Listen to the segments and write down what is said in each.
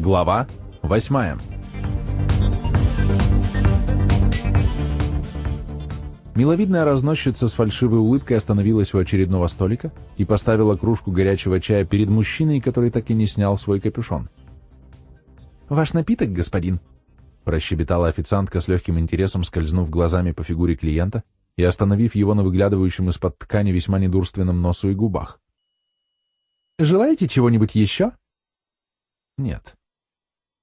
Глава 8 Миловидная разносчица с фальшивой улыбкой остановилась у очередного столика и поставила кружку горячего чая перед мужчиной, который так и не снял свой капюшон. «Ваш напиток, господин?» прощебетала официантка с легким интересом, скользнув глазами по фигуре клиента и остановив его на выглядывающем из-под ткани весьма недурственном носу и губах. «Желаете чего-нибудь еще?» «Нет».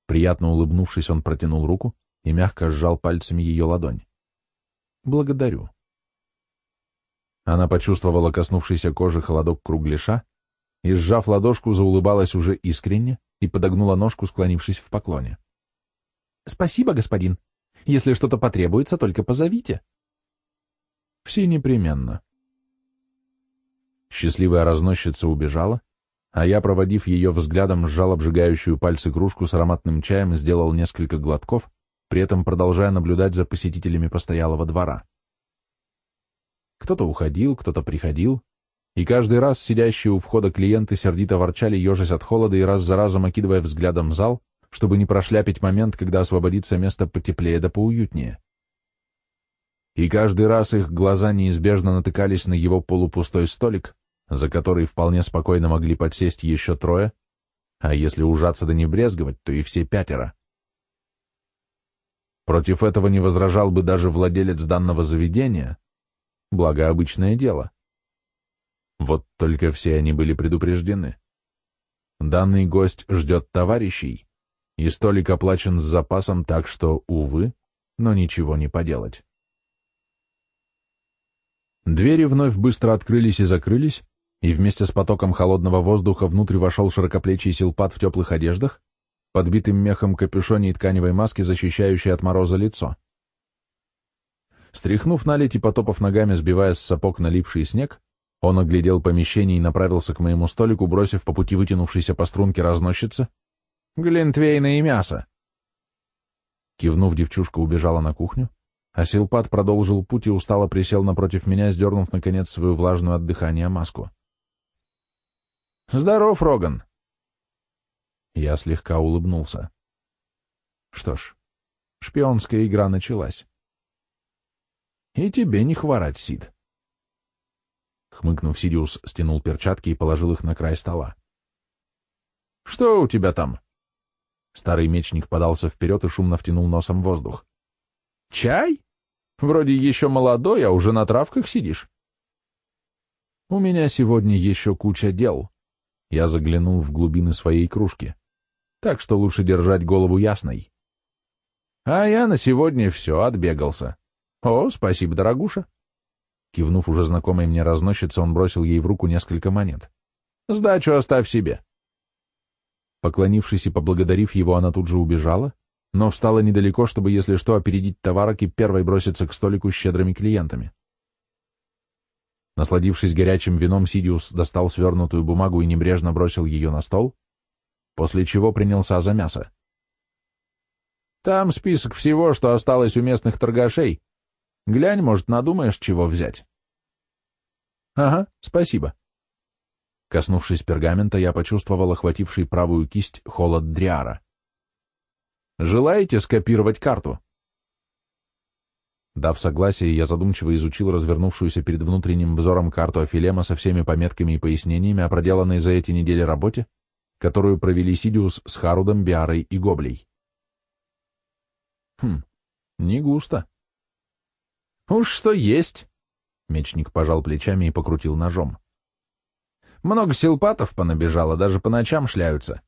Приятно улыбнувшись, он протянул руку и мягко сжал пальцами ее ладонь. «Благодарю». Она почувствовала коснувшийся кожи холодок кругляша и, сжав ладошку, заулыбалась уже искренне и подогнула ножку, склонившись в поклоне. «Спасибо, господин. Если что-то потребуется, только позовите». «Все непременно». Счастливая разносчица убежала, а я, проводив ее взглядом, сжал обжигающую пальцы кружку с ароматным чаем и сделал несколько глотков, при этом продолжая наблюдать за посетителями постоялого двора. Кто-то уходил, кто-то приходил, и каждый раз сидящие у входа клиенты сердито ворчали, ежась от холода и раз за разом окидывая взглядом зал, чтобы не прошляпить момент, когда освободится место потеплее да поуютнее. И каждый раз их глаза неизбежно натыкались на его полупустой столик, за который вполне спокойно могли подсесть еще трое, а если ужаться да не брезговать, то и все пятеро. Против этого не возражал бы даже владелец данного заведения, благо обычное дело. Вот только все они были предупреждены. Данный гость ждет товарищей, и столик оплачен с запасом, так что, увы, но ничего не поделать. Двери вновь быстро открылись и закрылись, и вместе с потоком холодного воздуха внутрь вошел широкоплечий силпат в теплых одеждах, подбитым мехом капюшоне и тканевой маске, защищающей от мороза лицо. Стряхнув наледь и потопав ногами, сбивая с сапог налипший снег, он оглядел помещение и направился к моему столику, бросив по пути вытянувшейся по струнке разносчице. «Глинтвейна и мясо!» Кивнув, девчушка убежала на кухню, а Силпат продолжил путь и устало присел напротив меня, сдернув, наконец, свою влажную от дыхания маску. «Здоров, Роган!» Я слегка улыбнулся. Что ж, шпионская игра началась. «И тебе не хворать, Сид!» Хмыкнув, Сириус стянул перчатки и положил их на край стола. «Что у тебя там?» Старый мечник подался вперед и шумно втянул носом воздух. «Чай? Вроде еще молодой, а уже на травках сидишь». «У меня сегодня еще куча дел», я заглянул в глубины своей кружки. Так что лучше держать голову ясной. А я на сегодня все, отбегался. О, спасибо, дорогуша. Кивнув уже знакомой мне разносчице, он бросил ей в руку несколько монет. Сдачу оставь себе. Поклонившись и поблагодарив его, она тут же убежала, но встала недалеко, чтобы, если что, опередить товарок и первой броситься к столику с щедрыми клиентами. Насладившись горячим вином, Сидиус достал свернутую бумагу и небрежно бросил ее на стол, после чего принялся за мясо. «Там список всего, что осталось у местных торгашей. Глянь, может, надумаешь, чего взять». «Ага, спасибо». Коснувшись пергамента, я почувствовал охвативший правую кисть холод Дриара. «Желаете скопировать карту?» Дав согласие, я задумчиво изучил развернувшуюся перед внутренним взором карту Афилема со всеми пометками и пояснениями о проделанной за эти недели работе, которую провели Сидиус с Харудом, Биарой и Гоблей. Хм, не густо. Уж что есть. Мечник пожал плечами и покрутил ножом. Много силпатов понабежало, даже по ночам шляются.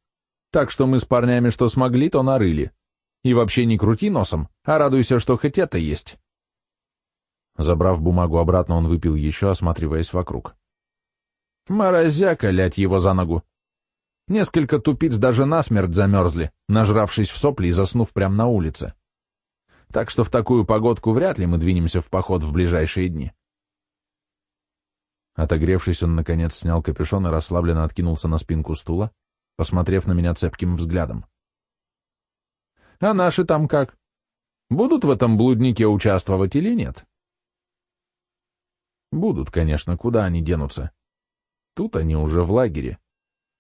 Так что мы с парнями что смогли, то нарыли. И вообще не крути носом, а радуйся, что хоть это есть. Забрав бумагу обратно, он выпил еще, осматриваясь вокруг. Морозяка, лять его за ногу. Несколько тупиц даже насмерть замерзли, нажравшись в сопли и заснув прямо на улице. Так что в такую погодку вряд ли мы двинемся в поход в ближайшие дни. Отогревшись, он, наконец, снял капюшон и расслабленно откинулся на спинку стула, посмотрев на меня цепким взглядом. — А наши там как? Будут в этом блуднике участвовать или нет? Будут, конечно, куда они денутся. Тут они уже в лагере.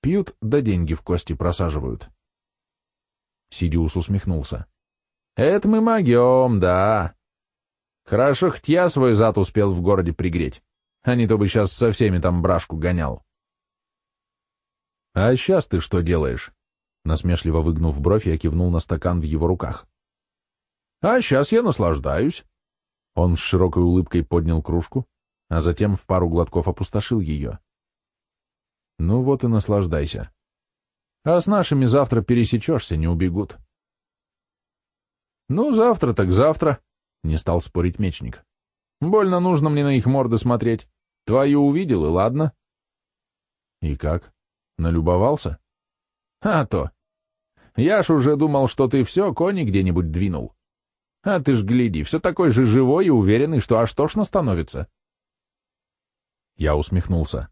Пьют, да деньги в кости просаживают. Сидиус усмехнулся. Это мы могем, да. Хорошо, хоть я свой зад успел в городе пригреть, а не то бы сейчас со всеми там брашку гонял. А сейчас ты что делаешь? Насмешливо выгнув бровь, я кивнул на стакан в его руках. А сейчас я наслаждаюсь. Он с широкой улыбкой поднял кружку, а затем в пару глотков опустошил ее. Ну вот и наслаждайся. А с нашими завтра пересечешься, не убегут. Ну, завтра так завтра, — не стал спорить мечник. Больно нужно мне на их морды смотреть. Твою увидел, и ладно. И как? Налюбовался? А то. Я ж уже думал, что ты все, кони где-нибудь двинул. А ты ж гляди, все такой же живой и уверенный, что аж тошно становится. Я усмехнулся.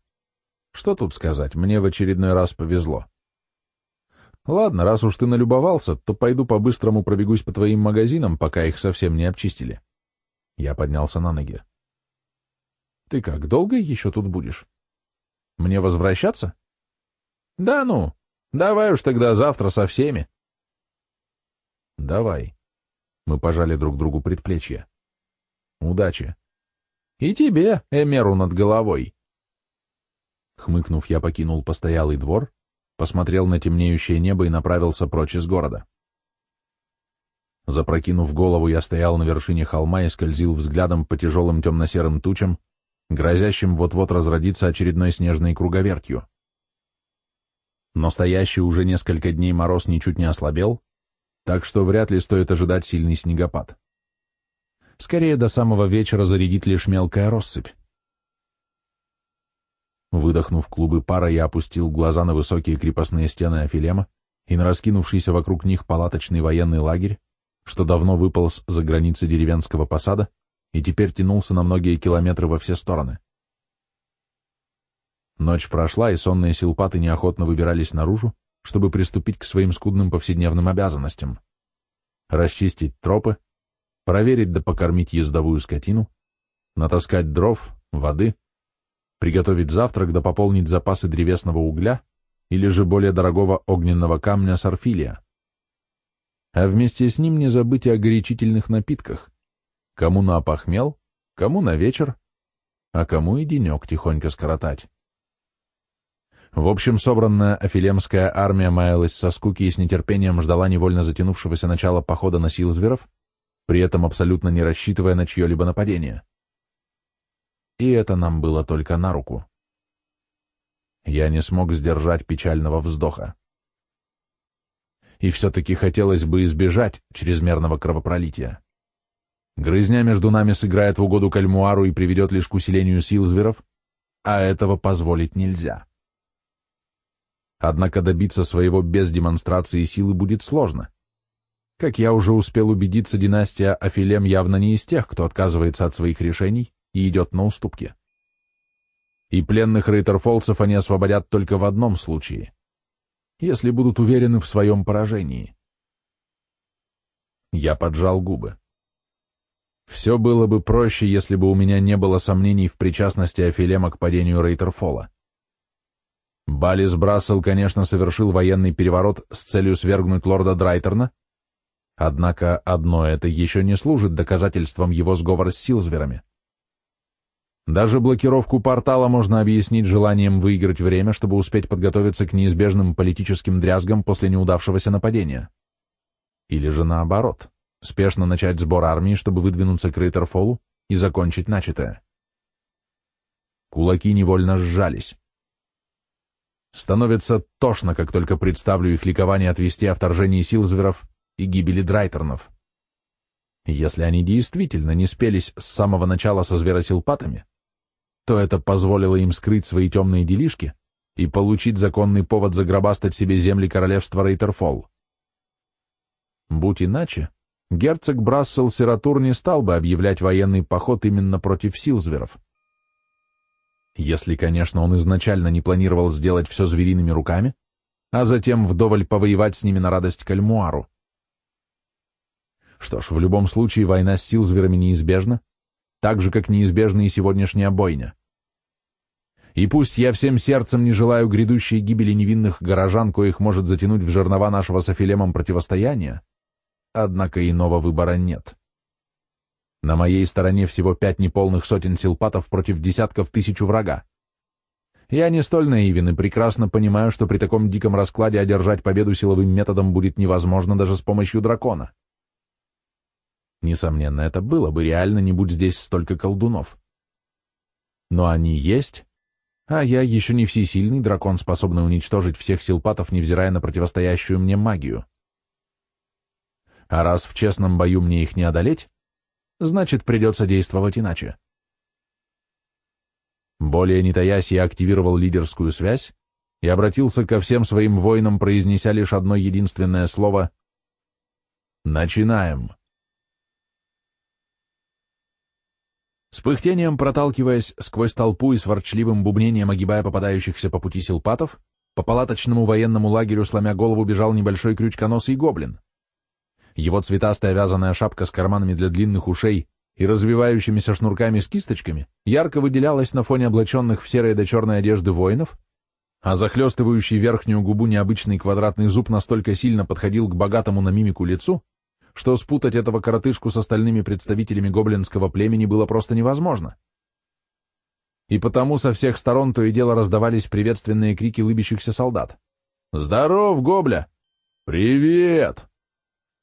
Что тут сказать, мне в очередной раз повезло. Ладно, раз уж ты налюбовался, то пойду по-быстрому пробегусь по твоим магазинам, пока их совсем не обчистили. Я поднялся на ноги. Ты как, долго еще тут будешь? Мне возвращаться? Да ну, давай уж тогда завтра со всеми. Давай. Мы пожали друг другу предплечья. Удачи. И тебе, Эмеру над головой. Хмыкнув, я покинул постоялый двор, посмотрел на темнеющее небо и направился прочь из города. Запрокинув голову, я стоял на вершине холма и скользил взглядом по тяжелым темно-серым тучам, грозящим вот-вот разродиться очередной снежной круговертью. Но стоящий уже несколько дней мороз ничуть не ослабел, так что вряд ли стоит ожидать сильный снегопад. Скорее, до самого вечера зарядит лишь мелкая россыпь. Выдохнув клубы пара, я опустил глаза на высокие крепостные стены Афилема и на раскинувшийся вокруг них палаточный военный лагерь, что давно выполз за границы деревенского посада и теперь тянулся на многие километры во все стороны. Ночь прошла, и сонные силпаты неохотно выбирались наружу, чтобы приступить к своим скудным повседневным обязанностям. Расчистить тропы, проверить да покормить ездовую скотину, натаскать дров, воды, приготовить завтрак да пополнить запасы древесного угля или же более дорогого огненного камня сарфилия. А вместе с ним не забыть о горячительных напитках. Кому на опохмел, кому на вечер, а кому и денек тихонько скоротать. В общем, собранная афилемская армия маялась со скуки и с нетерпением ждала невольно затянувшегося начала похода на Силзверов, при этом абсолютно не рассчитывая на чье-либо нападение. И это нам было только на руку. Я не смог сдержать печального вздоха. И все-таки хотелось бы избежать чрезмерного кровопролития. Грызня между нами сыграет в угоду Кальмуару и приведет лишь к усилению сил зверов, а этого позволить нельзя. Однако добиться своего без демонстрации силы будет сложно. Как я уже успел убедиться, династия Афилем явно не из тех, кто отказывается от своих решений и идет на уступки. И пленных рейтерфолцев они освободят только в одном случае, если будут уверены в своем поражении. Я поджал губы. Все было бы проще, если бы у меня не было сомнений в причастности Афилема к падению Рейтерфола. Балис Брассел, конечно, совершил военный переворот с целью свергнуть лорда Драйтерна, однако одно это еще не служит доказательством его сговора с Силзверами. Даже блокировку портала можно объяснить желанием выиграть время, чтобы успеть подготовиться к неизбежным политическим дрязгам после неудавшегося нападения. Или же наоборот, спешно начать сбор армии, чтобы выдвинуться к Рейтерфолу и закончить начатое. Кулаки невольно сжались. Становится тошно, как только представлю их ликование отвести о вторжении Силзверов и гибели Драйтернов. Если они действительно не спелись с самого начала со зверосилпатами, то это позволило им скрыть свои темные делишки и получить законный повод загробастать себе земли королевства Рейтерфолл. Будь иначе, герцог Брассел Сиратур не стал бы объявлять военный поход именно против Силзверов. Если, конечно, он изначально не планировал сделать все звериными руками, а затем вдоволь повоевать с ними на радость Кальмуару. Что ж, в любом случае война с Силзверами неизбежна, так же, как неизбежна и сегодняшняя бойня. И пусть я всем сердцем не желаю грядущей гибели невинных горожан, коих может затянуть в жернова нашего с Афилемом противостояния, однако иного выбора нет. На моей стороне всего пять неполных сотен силпатов против десятков тысяч врага. Я не столь наивен и прекрасно понимаю, что при таком диком раскладе одержать победу силовым методом будет невозможно даже с помощью дракона. Несомненно, это было бы реально, не будь здесь столько колдунов. Но они есть, а я еще не всесильный дракон, способный уничтожить всех силпатов, невзирая на противостоящую мне магию. А раз в честном бою мне их не одолеть, значит, придется действовать иначе. Более не таясь, я активировал лидерскую связь и обратился ко всем своим воинам, произнеся лишь одно единственное слово «Начинаем». С пыхтением проталкиваясь сквозь толпу и с ворчливым бубнением огибая попадающихся по пути силпатов, по палаточному военному лагерю, сломя голову, бежал небольшой крючконосый гоблин. Его цветастая вязаная шапка с карманами для длинных ушей и развивающимися шнурками с кисточками ярко выделялась на фоне облаченных в серые до черной одежды воинов, а захлестывающий верхнюю губу необычный квадратный зуб настолько сильно подходил к богатому на мимику лицу, что спутать этого коротышку с остальными представителями гоблинского племени было просто невозможно. И потому со всех сторон то и дело раздавались приветственные крики лыбящихся солдат. «Здоров, гобля!» «Привет!»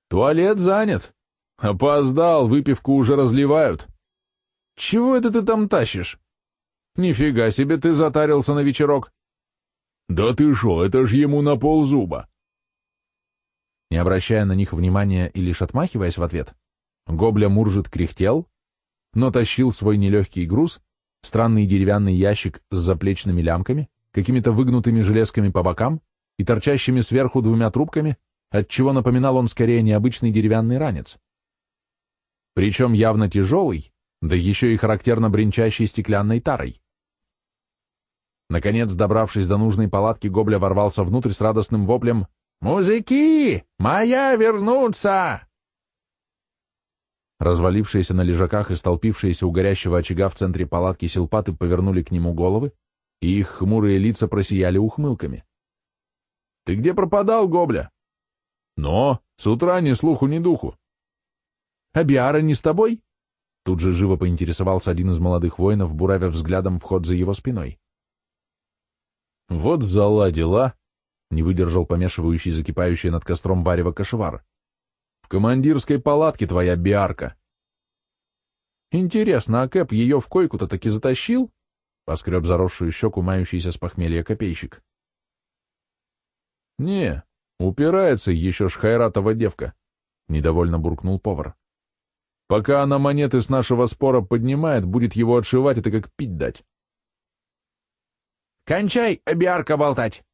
«Туалет занят!» «Опоздал, выпивку уже разливают!» «Чего это ты там тащишь?» «Нифига себе ты затарился на вечерок!» «Да ты шо, это ж ему на ползуба!» Не обращая на них внимания и лишь отмахиваясь в ответ, Гобля Муржит кряхтел, но тащил свой нелегкий груз, странный деревянный ящик с заплечными лямками, какими-то выгнутыми железками по бокам и торчащими сверху двумя трубками, отчего напоминал он скорее необычный деревянный ранец. Причем явно тяжелый, да еще и характерно бренчащий стеклянной тарой. Наконец, добравшись до нужной палатки, Гобля ворвался внутрь с радостным воплем «Музыки! Моя вернуться!» Развалившиеся на лежаках и столпившиеся у горящего очага в центре палатки силпаты повернули к нему головы, и их хмурые лица просияли ухмылками. «Ты где пропадал, Гобля?» «Но, с утра ни слуху, ни духу». «А Биара не с тобой?» Тут же живо поинтересовался один из молодых воинов, буравя взглядом вход за его спиной. «Вот заладила!» Не выдержал помешивающий закипающий над костром варево кошевар. В командирской палатке твоя биарка. Интересно, а Кэп ее в койку-то таки затащил? Поскреб заросшую щеку, мающийся с похмелья копейщик. Не, упирается еще шхайратова девка, недовольно буркнул повар. Пока она монеты с нашего спора поднимает, будет его отшивать, это как пить дать. «Кончай, биарка, болтать!»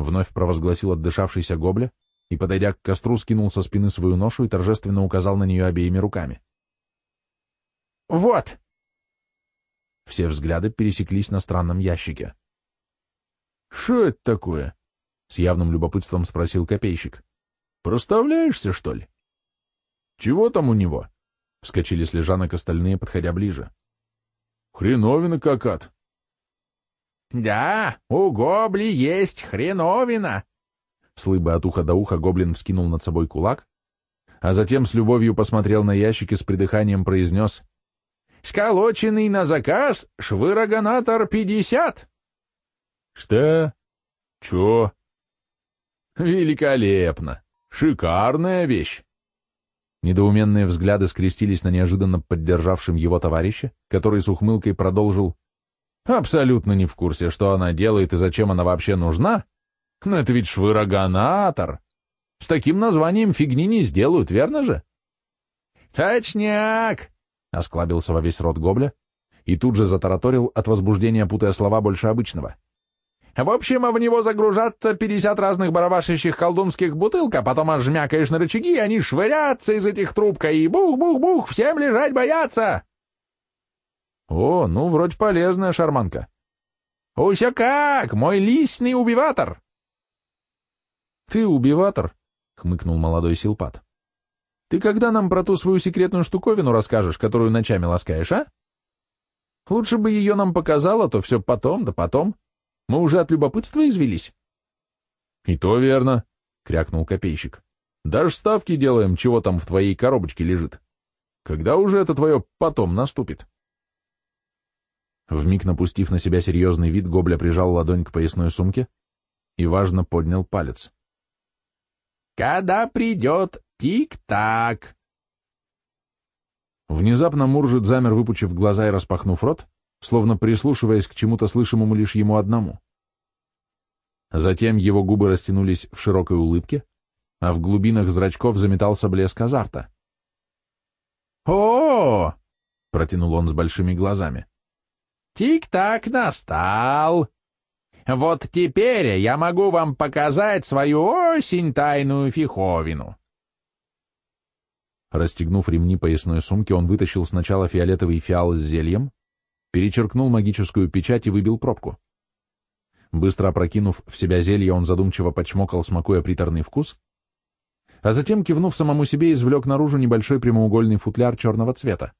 Вновь провозгласил отдышавшийся Гобля и, подойдя к костру, скинул со спины свою ношу и торжественно указал на нее обеими руками. «Вот!» Все взгляды пересеклись на странном ящике. «Что это такое?» — с явным любопытством спросил копейщик. «Проставляешься, что ли?» «Чего там у него?» — вскочили с лежанок остальные, подходя ближе. «Хреновина какат!» «Да, у Гобли есть хреновина!» Слыбо от уха до уха гоблин вскинул над собой кулак, а затем с любовью посмотрел на ящик и с придыханием произнес «Сколоченный на заказ швырогонатор пятьдесят!» «Что? Чё?» «Великолепно! Шикарная вещь!» Недоуменные взгляды скрестились на неожиданно поддержавшем его товарища, который с ухмылкой продолжил Абсолютно не в курсе, что она делает и зачем она вообще нужна. Но это ведь швырогонатор. С таким названием фигни не сделают, верно же? Точняк! Осклабился во весь рот гобля и тут же затараторил от возбуждения, путая слова больше обычного. В общем, в него загружаться пятьдесят разных барабашащих колдунских бутылок, а потом ожмякаешь на рычаги, и они швырятся из этих трубка, и бух-бух-бух, всем лежать бояться! О, ну, вроде полезная шарманка. Уся как, мой лисный убиватор. Ты убиватор? Хмыкнул молодой силпат. Ты когда нам про ту свою секретную штуковину расскажешь, которую ночами ласкаешь, а? Лучше бы ее нам показала, то все потом, да потом. Мы уже от любопытства извелись. — И то верно, — крякнул копейщик. — Даже ставки делаем, чего там в твоей коробочке лежит. Когда уже это твое «потом» наступит? Вмиг напустив на себя серьезный вид, Гобля прижал ладонь к поясной сумке и, важно, поднял палец. «Когда придет тик-так!» Внезапно Муржит замер, выпучив глаза и распахнув рот, словно прислушиваясь к чему-то слышимому лишь ему одному. Затем его губы растянулись в широкой улыбке, а в глубинах зрачков заметался блеск азарта. «О!», -о — протянул он с большими глазами. «Тик-так настал! Вот теперь я могу вам показать свою осень тайную фиховину!» Расстегнув ремни поясной сумки, он вытащил сначала фиолетовый фиал с зельем, перечеркнул магическую печать и выбил пробку. Быстро опрокинув в себя зелье, он задумчиво почмокал, смакуя приторный вкус, а затем, кивнув самому себе, извлек наружу небольшой прямоугольный футляр черного цвета.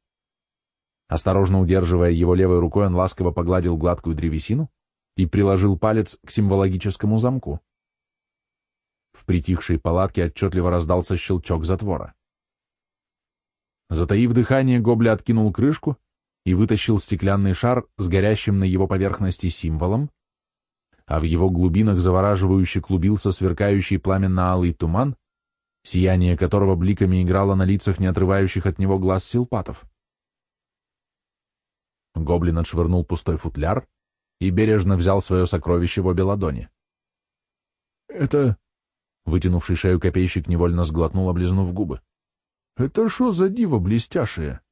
Осторожно удерживая его левой рукой, он ласково погладил гладкую древесину и приложил палец к символогическому замку. В притихшей палатке отчетливо раздался щелчок затвора. Затаив дыхание, Гобля откинул крышку и вытащил стеклянный шар с горящим на его поверхности символом, а в его глубинах завораживающе клубился сверкающий пламенно-алый туман, сияние которого бликами играло на лицах не отрывающих от него глаз силпатов. Гоблин отшвырнул пустой футляр и бережно взял свое сокровище в обе ладони. «Это...» — вытянувший шею копейщик невольно сглотнул, облизнув губы. Это что за диво блестяшее?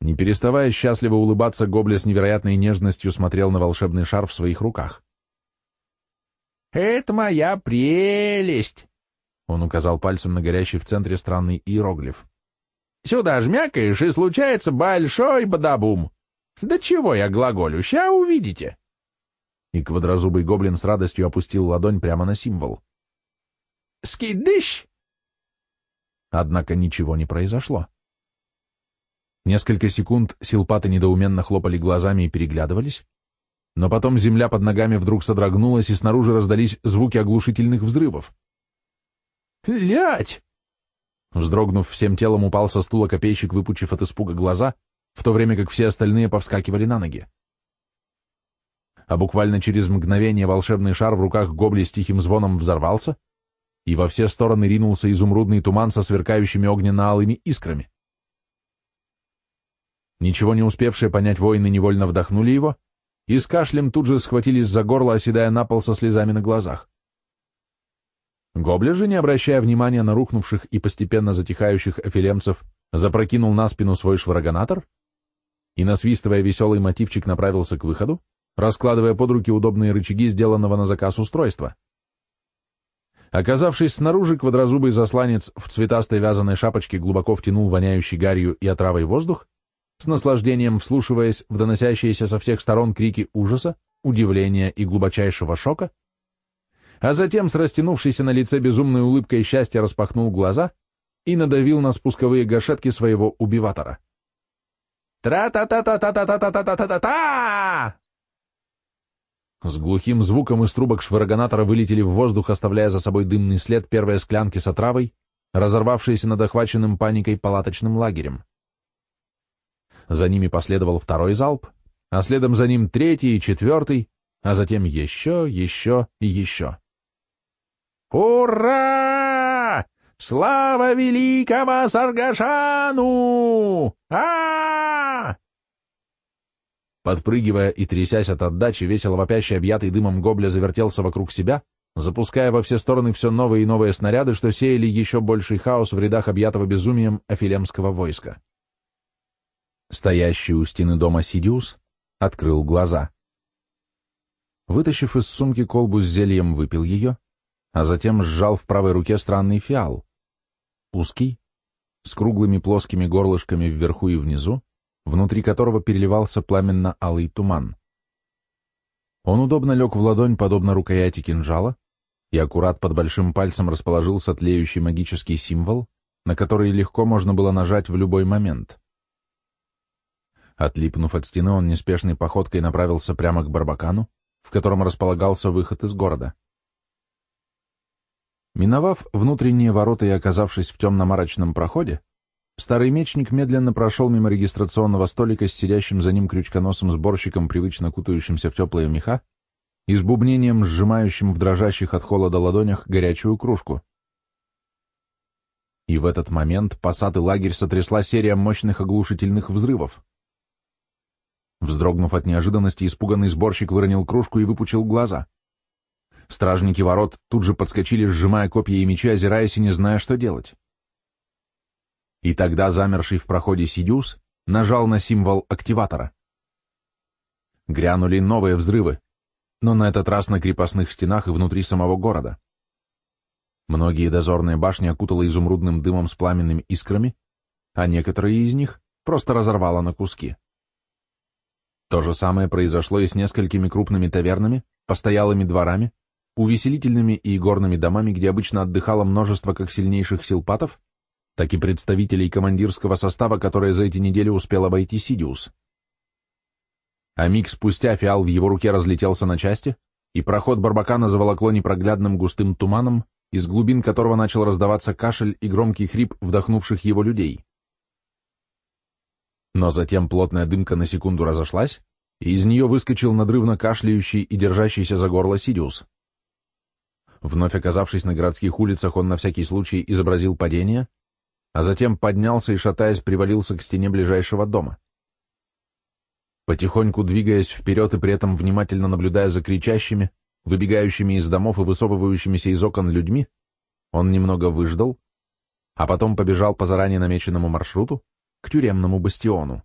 Не переставая счастливо улыбаться, Гобля с невероятной нежностью смотрел на волшебный шар в своих руках. «Это моя прелесть!» Он указал пальцем на горящий в центре странный иероглиф. «Сюда жмякаешь, и случается большой бадабум! Да чего я глаголю, ща увидите!» И квадрозубый гоблин с радостью опустил ладонь прямо на символ. «Скидыщ!» Однако ничего не произошло. Несколько секунд силпаты недоуменно хлопали глазами и переглядывались, но потом земля под ногами вдруг содрогнулась, и снаружи раздались звуки оглушительных взрывов. «Лять!» Вздрогнув всем телом, упал со стула копейщик, выпучив от испуга глаза, в то время как все остальные повскакивали на ноги. А буквально через мгновение волшебный шар в руках гобли с тихим звоном взорвался, и во все стороны ринулся изумрудный туман со сверкающими огненно-алыми искрами. Ничего не успевшие понять воины невольно вдохнули его, и с кашлем тут же схватились за горло, оседая на пол со слезами на глазах. Гобля же, не обращая внимания на рухнувших и постепенно затихающих афилемцев, запрокинул на спину свой шварогонатор и, насвистывая веселый мотивчик, направился к выходу, раскладывая под руки удобные рычаги сделанного на заказ устройства. Оказавшись снаружи, квадрозубый засланец в цветастой вязаной шапочке глубоко втянул воняющий гарью и отравой воздух, с наслаждением вслушиваясь в доносящиеся со всех сторон крики ужаса, удивления и глубочайшего шока, а затем с растянувшейся на лице безумной улыбкой счастья распахнул глаза и надавил на спусковые гашетки своего убиватора. «Тра-та-та-та-та-та-та-та-та-та-та!» С глухим звуком из трубок швырогонатора вылетели в воздух, оставляя за собой дымный след первой склянки с отравой, разорвавшейся над охваченным паникой палаточным лагерем. За ними последовал второй залп, а следом за ним третий и четвертый, а затем еще, еще и еще. «Ура! Слава великому Саргашану! а, -а, -а Подпрыгивая и трясясь от отдачи, весело вопящий, объятый дымом гобля завертелся вокруг себя, запуская во все стороны все новые и новые снаряды, что сеяли еще больший хаос в рядах объятого безумием афилемского войска. Стоящий у стены дома Сидиус открыл глаза. Вытащив из сумки колбу с зельем, выпил ее, а затем сжал в правой руке странный фиал. Узкий, с круглыми плоскими горлышками вверху и внизу, внутри которого переливался пламенно-алый туман. Он удобно лег в ладонь, подобно рукояти кинжала, и аккурат под большим пальцем расположился тлеющий магический символ, на который легко можно было нажать в любой момент. Отлипнув от стены, он неспешной походкой направился прямо к Барбакану, в котором располагался выход из города. Миновав внутренние ворота и оказавшись в темно-марочном проходе, старый мечник медленно прошел мимо регистрационного столика с сидящим за ним крючконосым сборщиком, привычно кутающимся в теплые меха, и с бубнением, сжимающим в дрожащих от холода ладонях горячую кружку. И в этот момент посад и лагерь сотрясла серия мощных оглушительных взрывов. Вздрогнув от неожиданности, испуганный сборщик выронил кружку и выпучил глаза. Стражники ворот тут же подскочили, сжимая копья и мечи, озираясь и не зная, что делать. И тогда замерший в проходе Сидюс нажал на символ активатора. Грянули новые взрывы, но на этот раз на крепостных стенах и внутри самого города. Многие дозорные башни окутало изумрудным дымом с пламенными искрами, а некоторые из них просто разорвало на куски. То же самое произошло и с несколькими крупными тавернами, постоялыми дворами, увеселительными и горными домами, где обычно отдыхало множество как сильнейших силпатов, так и представителей командирского состава, которое за эти недели успел обойти Сидиус. А миг спустя фиал в его руке разлетелся на части, и проход Барбакана заволокло непроглядным густым туманом, из глубин которого начал раздаваться кашель и громкий хрип вдохнувших его людей. Но затем плотная дымка на секунду разошлась, и из нее выскочил надрывно кашляющий и держащийся за горло Сидиус. Вновь оказавшись на городских улицах, он на всякий случай изобразил падение, а затем поднялся и, шатаясь, привалился к стене ближайшего дома. Потихоньку двигаясь вперед и при этом внимательно наблюдая за кричащими, выбегающими из домов и высовывающимися из окон людьми, он немного выждал, а потом побежал по заранее намеченному маршруту к тюремному бастиону.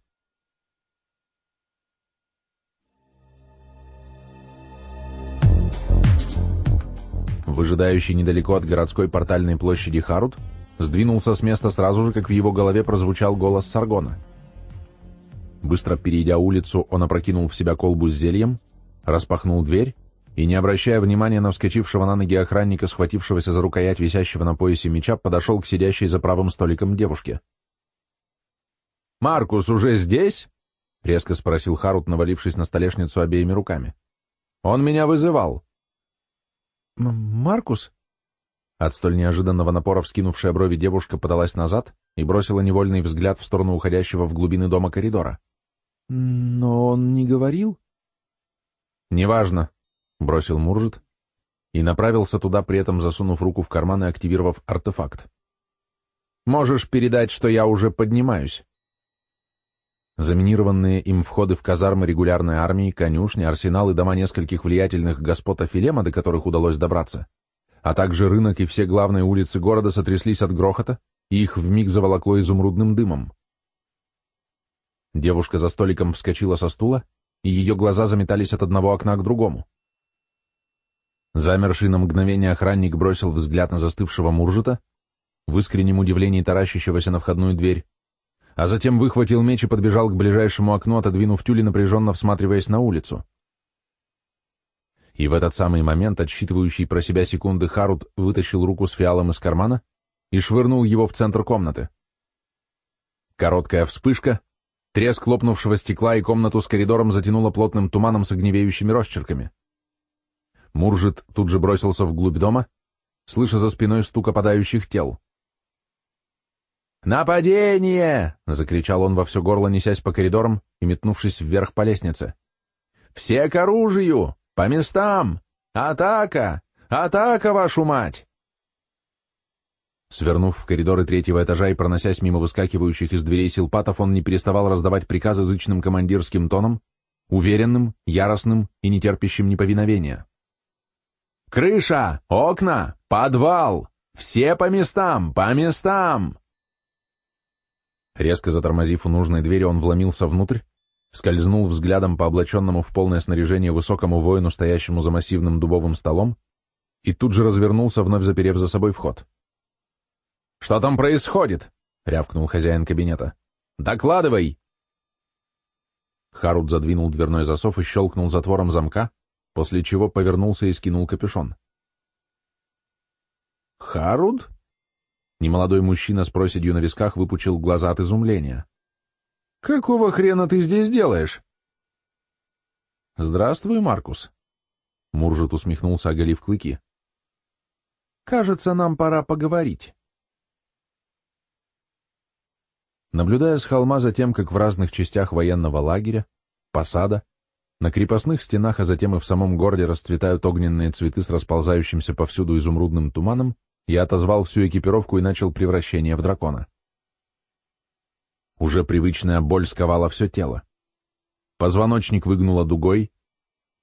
Выжидающий недалеко от городской портальной площади Харут сдвинулся с места сразу же, как в его голове прозвучал голос Саргона. Быстро перейдя улицу, он опрокинул в себя колбу с зельем, распахнул дверь и, не обращая внимания на вскочившего на ноги охранника, схватившегося за рукоять висящего на поясе меча, подошел к сидящей за правым столиком девушке. «Маркус уже здесь?» — резко спросил Харут, навалившись на столешницу обеими руками. «Он меня вызывал». «Маркус?» От столь неожиданного напора вскинувшая брови девушка подалась назад и бросила невольный взгляд в сторону уходящего в глубины дома коридора. «Но он не говорил?» «Неважно», — бросил Муржит и направился туда, при этом засунув руку в карман и активировав артефакт. «Можешь передать, что я уже поднимаюсь». Заминированные им входы в казармы регулярной армии, конюшни, арсенал и дома нескольких влиятельных господ Афилема, до которых удалось добраться, а также рынок и все главные улицы города сотряслись от грохота, и их вмиг заволокло изумрудным дымом. Девушка за столиком вскочила со стула, и ее глаза заметались от одного окна к другому. Замерший на мгновение охранник бросил взгляд на застывшего Муржита, в искреннем удивлении таращащегося на входную дверь, а затем выхватил меч и подбежал к ближайшему окну, отодвинув тюли, напряженно всматриваясь на улицу. И в этот самый момент, отсчитывающий про себя секунды, Харут вытащил руку с фиалом из кармана и швырнул его в центр комнаты. Короткая вспышка, треск лопнувшего стекла и комнату с коридором затянуло плотным туманом с огневеющими росчерками. Муржит тут же бросился вглубь дома, слыша за спиной стук опадающих тел. «Нападение!» — закричал он во все горло, несясь по коридорам и метнувшись вверх по лестнице. «Все к оружию! По местам! Атака! Атака, вашу мать!» Свернув в коридоры третьего этажа и проносясь мимо выскакивающих из дверей силпатов, он не переставал раздавать приказы зычным командирским тоном, уверенным, яростным и нетерпящим неповиновения. «Крыша! Окна! Подвал! Все по местам! По местам!» Резко затормозив у нужной двери, он вломился внутрь, скользнул взглядом по облаченному в полное снаряжение высокому воину, стоящему за массивным дубовым столом, и тут же развернулся, вновь заперев за собой вход. «Что там происходит?» — рявкнул хозяин кабинета. «Докладывай!» Харут задвинул дверной засов и щелкнул затвором замка, после чего повернулся и скинул капюшон. «Харуд?» Немолодой мужчина с проседью на висках выпучил глаза от изумления. Какого хрена ты здесь делаешь? Здравствуй, Маркус. Муржит усмехнулся, оголив клыки. Кажется, нам пора поговорить. Наблюдая с холма за тем, как в разных частях военного лагеря, посада, на крепостных стенах, а затем и в самом городе расцветают огненные цветы с расползающимся повсюду изумрудным туманом, я отозвал всю экипировку и начал превращение в дракона. Уже привычная боль сковала все тело. Позвоночник выгнула дугой,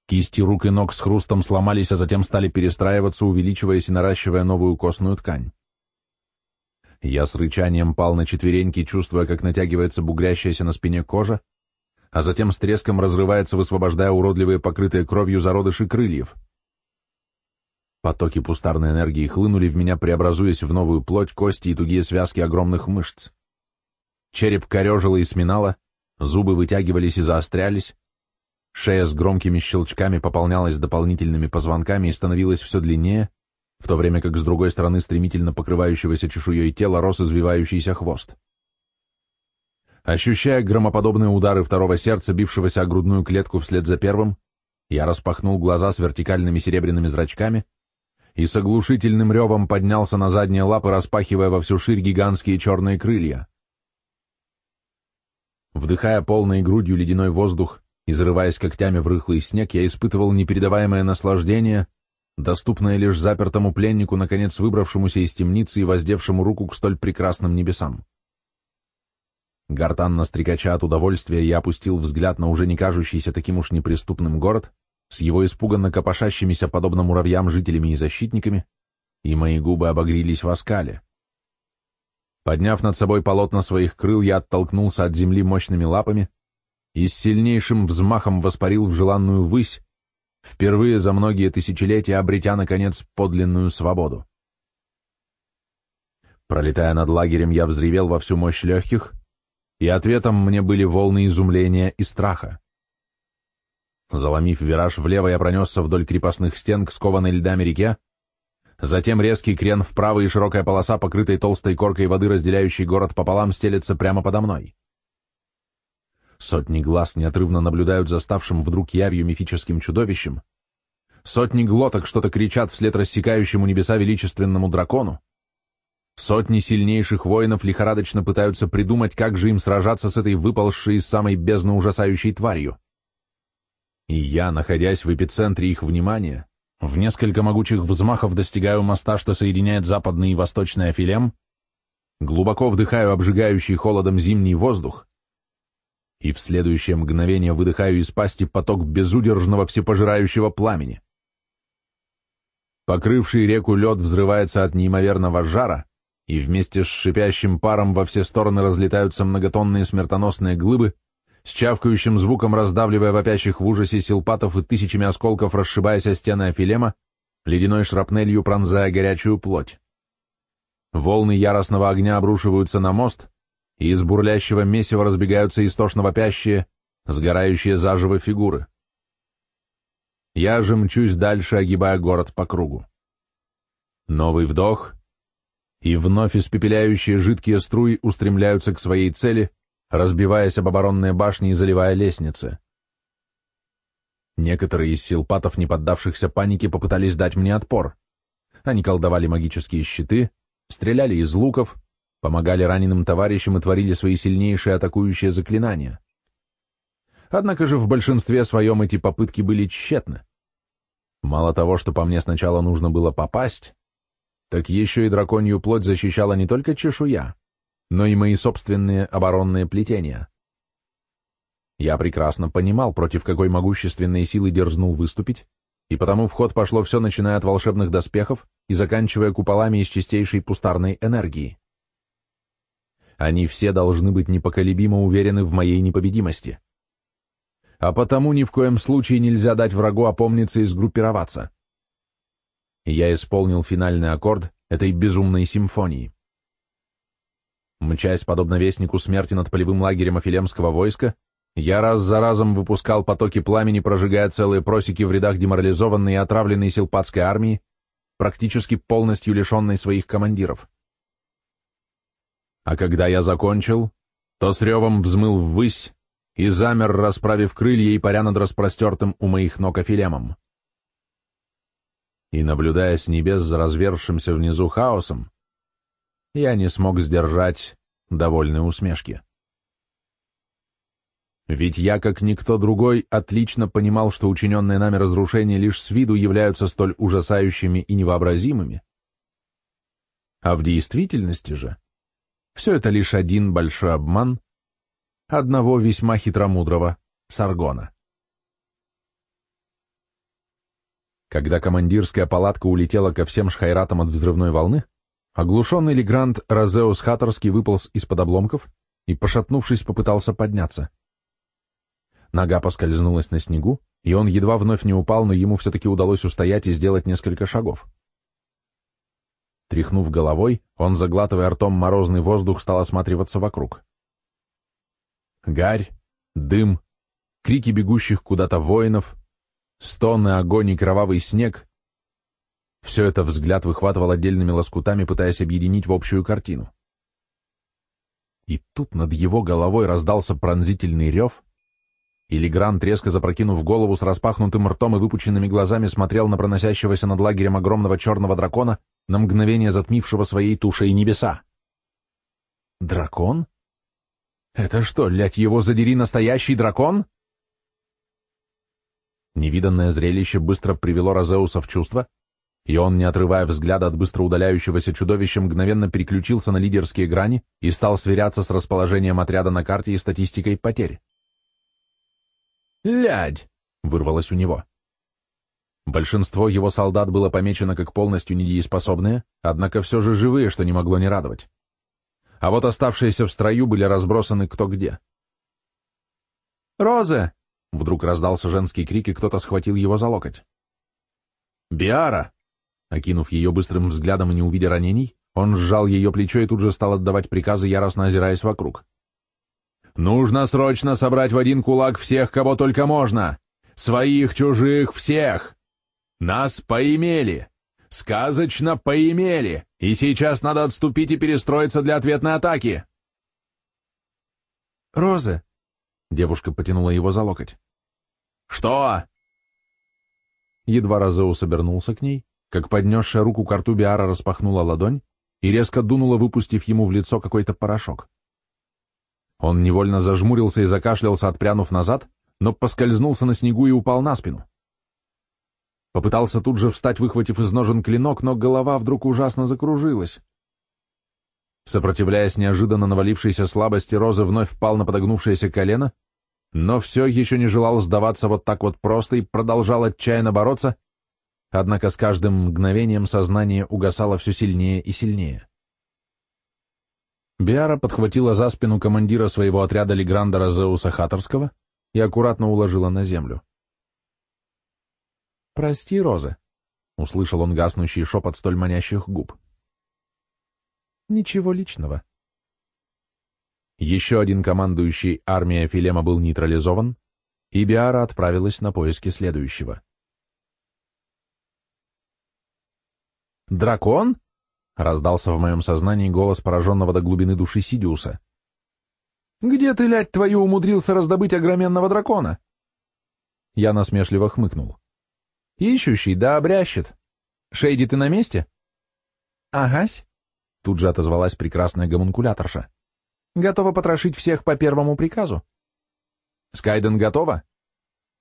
кисти рук и ног с хрустом сломались, а затем стали перестраиваться, увеличиваясь и наращивая новую костную ткань. Я с рычанием пал на четвереньки, чувствуя, как натягивается бугрящаяся на спине кожа, а затем с треском разрывается, высвобождая уродливые покрытые кровью зародыши крыльев. Потоки пустарной энергии хлынули в меня, преобразуясь в новую плоть, кости и тугие связки огромных мышц. Череп корежило и сминало, зубы вытягивались и заострялись, шея с громкими щелчками пополнялась дополнительными позвонками и становилась все длиннее, в то время как с другой стороны стремительно покрывающегося чешуей тела рос извивающийся хвост. Ощущая громоподобные удары второго сердца, бившегося о грудную клетку вслед за первым, я распахнул глаза с вертикальными серебряными зрачками и с оглушительным ревом поднялся на задние лапы, распахивая во всю ширь гигантские черные крылья. Вдыхая полной грудью ледяной воздух и зарываясь когтями в рыхлый снег, я испытывал непередаваемое наслаждение, доступное лишь запертому пленнику, наконец выбравшемуся из темницы и воздевшему руку к столь прекрасным небесам. Гортанно стрекача от удовольствия, я опустил взгляд на уже не кажущийся таким уж неприступным город, с его испуганно копошащимися, подобно муравьям, жителями и защитниками, и мои губы обогрелись в оскале. Подняв над собой полотна своих крыл, я оттолкнулся от земли мощными лапами и с сильнейшим взмахом воспарил в желанную высь, впервые за многие тысячелетия обретя, наконец, подлинную свободу. Пролетая над лагерем, я взревел во всю мощь легких, и ответом мне были волны изумления и страха. Заломив вираж влево, я пронесся вдоль крепостных стен к скованной льдами реке, затем резкий крен вправо и широкая полоса, покрытой толстой коркой воды, разделяющей город пополам, стелется прямо подо мной. Сотни глаз неотрывно наблюдают за ставшим вдруг явью мифическим чудовищем. Сотни глоток что-то кричат вслед рассекающему небеса величественному дракону. Сотни сильнейших воинов лихорадочно пытаются придумать, как же им сражаться с этой выползшей из самой бездны ужасающей тварью. И я, находясь в эпицентре их внимания, в несколько могучих взмахов достигаю моста, что соединяет западный и восточный Афилем, глубоко вдыхаю обжигающий холодом зимний воздух и в следующее мгновение выдыхаю из пасти поток безудержного всепожирающего пламени. Покрывший реку лед взрывается от неимоверного жара, и вместе с шипящим паром во все стороны разлетаются многотонные смертоносные глыбы, с чавкающим звуком раздавливая вопящих в ужасе силпатов и тысячами осколков расшибаясь о стены афилема, ледяной шрапнелью пронзая горячую плоть. Волны яростного огня обрушиваются на мост, и из бурлящего месива разбегаются истошно вопящие, сгорающие заживо фигуры. Я же мчусь дальше, огибая город по кругу. Новый вдох, и вновь испепеляющие жидкие струи устремляются к своей цели, разбиваясь об оборонные башни и заливая лестницы. Некоторые из силпатов, не поддавшихся панике, попытались дать мне отпор. Они колдовали магические щиты, стреляли из луков, помогали раненым товарищам и творили свои сильнейшие атакующие заклинания. Однако же в большинстве своем эти попытки были тщетны. Мало того, что по мне сначала нужно было попасть, так еще и драконью плоть защищала не только чешуя, но и мои собственные оборонные плетения. Я прекрасно понимал, против какой могущественной силы дерзнул выступить, и потому в ход пошло все, начиная от волшебных доспехов и заканчивая куполами из чистейшей пустарной энергии. Они все должны быть непоколебимо уверены в моей непобедимости. А потому ни в коем случае нельзя дать врагу опомниться и сгруппироваться я исполнил финальный аккорд этой безумной симфонии. Мчась, подобно вестнику смерти над полевым лагерем афилемского войска, я раз за разом выпускал потоки пламени, прожигая целые просеки в рядах деморализованной и отравленной силпатской армии, практически полностью лишенной своих командиров. А когда я закончил, то с ревом взмыл ввысь и замер, расправив крылья и паря над распростертым у моих ног афилемом. И, наблюдая с небес за развершимся внизу хаосом, я не смог сдержать довольной усмешки. Ведь я, как никто другой, отлично понимал, что учиненные нами разрушения лишь с виду являются столь ужасающими и невообразимыми. А в действительности же все это лишь один большой обман одного весьма хитромудрого Саргона. Когда командирская палатка улетела ко всем шхайратам от взрывной волны, оглушенный Легрант Розеус Хаттерский выполз из-под обломков и, пошатнувшись, попытался подняться. Нога поскользнулась на снегу, и он едва вновь не упал, но ему все-таки удалось устоять и сделать несколько шагов. Тряхнув головой, он, заглатывая ртом морозный воздух, стал осматриваться вокруг. Гарь, дым, крики бегущих куда-то воинов, стоны, огонь и кровавый снег — все это взгляд выхватывал отдельными лоскутами, пытаясь объединить в общую картину. И тут над его головой раздался пронзительный рев, и Легрант, резко запрокинув голову с распахнутым ртом и выпученными глазами, смотрел на проносящегося над лагерем огромного черного дракона, на мгновение затмившего своей тушей небеса. Дракон? Это что, лять его задери, настоящий дракон? Невиданное зрелище быстро привело Розеуса в чувство, и он, не отрывая взгляда от быстро удаляющегося чудовища, мгновенно переключился на лидерские грани и стал сверяться с расположением отряда на карте и статистикой потерь. «Лядь!» — вырвалось у него. Большинство его солдат было помечено как полностью недееспособные, однако все же живые, что не могло не радовать. А вот оставшиеся в строю были разбросаны кто где. «Роза!» — вдруг раздался женский крик, и кто-то схватил его за локоть. «Биара!» Окинув ее быстрым взглядом и не увидя ранений, он сжал ее плечо и тут же стал отдавать приказы, яростно озираясь вокруг. Нужно срочно собрать в один кулак всех, кого только можно. Своих, чужих, всех. Нас поимели. Сказочно поимели. И сейчас надо отступить и перестроиться для ответной атаки. Роза. Девушка потянула его за локоть. Что? Едва Розеус обернулся к ней, как поднесшая руку к рту Биара распахнула ладонь и резко дунула, выпустив ему в лицо какой-то порошок. Он невольно зажмурился и закашлялся, отпрянув назад, но поскользнулся на снегу и упал на спину. Попытался тут же встать, выхватив из ножен клинок, но голова вдруг ужасно закружилась. Сопротивляясь неожиданно навалившейся слабости, Роза вновь впал на подогнувшееся колено, но все еще не желал сдаваться вот так вот просто и продолжал отчаянно бороться, однако с каждым мгновением сознание угасало все сильнее и сильнее. Биара подхватила за спину командира своего отряда Легранда Розеуса Хаттерского и аккуратно уложила на землю. «Прости, Роза», — услышал он гаснущий шепот столь манящих губ. «Ничего личного». Еще один командующий армия Филема был нейтрализован, и Биара отправилась на поиски следующего. «Дракон?» Раздался в моем сознании голос пораженного до глубины души Сидиуса. «Где ты, лядь твою, умудрился раздобыть огроменного дракона?» Я насмешливо хмыкнул. «Ищущий, да обрящет. Шейди, ты на месте?» «Агась», — тут же отозвалась прекрасная гомункуляторша. «Готова потрошить всех по первому приказу?» «Скайден готова?»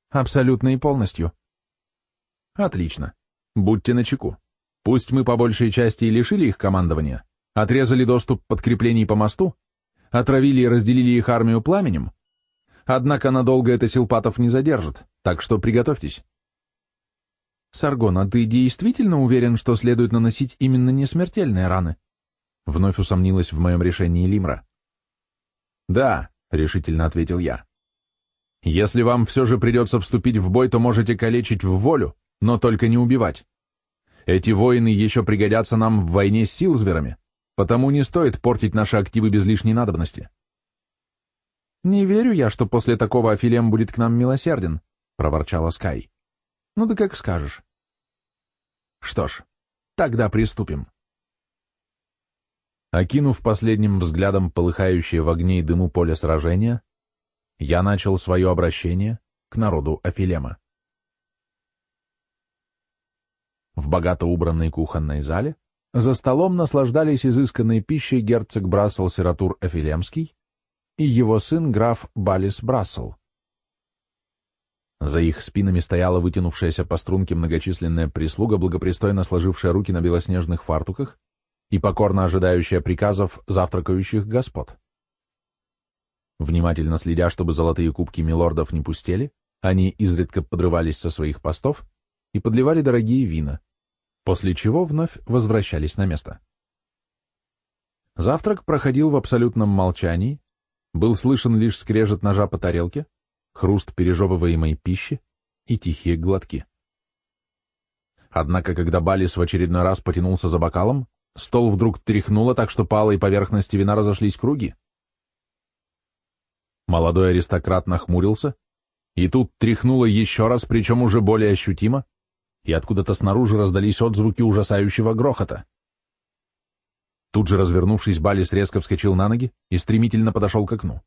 «Абсолютно и полностью». «Отлично. Будьте начеку. Пусть мы по большей части и лишили их командования, отрезали доступ подкреплений по мосту, отравили и разделили их армию пламенем, однако надолго это силпатов не задержит, так что приготовьтесь. Саргон, а ты действительно уверен, что следует наносить именно несмертельные раны? Вновь усомнилась в моем решении Лимра. Да, решительно ответил я. Если вам все же придется вступить в бой, то можете калечить в волю, но только не убивать. Эти воины еще пригодятся нам в войне с силзверами, потому не стоит портить наши активы без лишней надобности. «Не верю я, что после такого Афилем будет к нам милосерден», — проворчала Скай. «Ну да как скажешь». «Что ж, тогда приступим». Окинув последним взглядом полыхающее в огне и дыму поле сражения, я начал свое обращение к народу Афилема. В богато убранной кухонной зале за столом наслаждались изысканной пищей герцог Брассел Сиратур Афилемский и его сын граф Балис Брассел. За их спинами стояла вытянувшаяся по струнке многочисленная прислуга, благопристойно сложившая руки на белоснежных фартуках и покорно ожидающая приказов завтракающих господ. Внимательно следя, чтобы золотые кубки милордов не пустели, они изредка подрывались со своих постов и подливали дорогие вина, после чего вновь возвращались на место. Завтрак проходил в абсолютном молчании, был слышен лишь скрежет ножа по тарелке, хруст пережевываемой пищи и тихие глотки. Однако, когда Балис в очередной раз потянулся за бокалом, стол вдруг тряхнуло так, что по алой поверхности вина разошлись круги. Молодой аристократ нахмурился, и тут тряхнуло еще раз, причем уже более ощутимо, и откуда-то снаружи раздались отзвуки ужасающего грохота. Тут же, развернувшись, Балис резко вскочил на ноги и стремительно подошел к окну.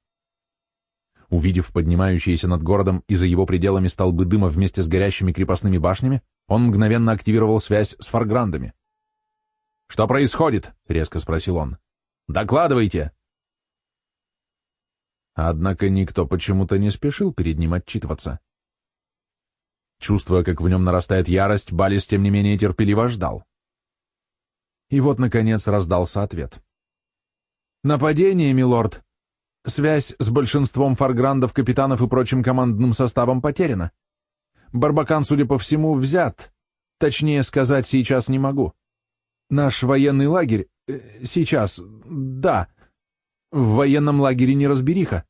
Увидев поднимающиеся над городом и за его пределами столбы дыма вместе с горящими крепостными башнями, он мгновенно активировал связь с фарграндами. «Что происходит?» — резко спросил он. «Докладывайте!» Однако никто почему-то не спешил перед ним отчитываться. Чувствуя, как в нем нарастает ярость, Балис, тем не менее, терпеливо ждал. И вот, наконец, раздался ответ. «Нападение, милорд. Связь с большинством фарграндов, капитанов и прочим командным составом потеряна. Барбакан, судя по всему, взят. Точнее сказать сейчас не могу. Наш военный лагерь... Э, сейчас... Да. В военном лагере неразбериха.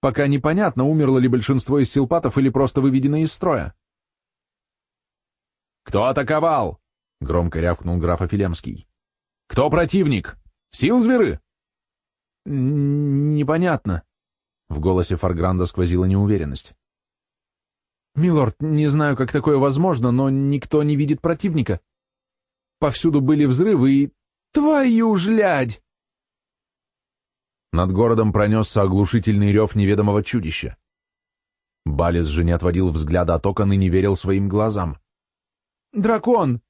Пока непонятно, умерло ли большинство из силпатов или просто выведено из строя. «Кто атаковал?» — громко рявкнул граф Афилемский. «Кто противник? Сил зверы?» «Непонятно». В голосе Фаргранда сквозила неуверенность. «Милорд, не знаю, как такое возможно, но никто не видит противника. Повсюду были взрывы и... Твою жлядь!» Над городом пронесся оглушительный рев неведомого чудища. Балес же не отводил взгляда от окон и не верил своим глазам. «Дракон!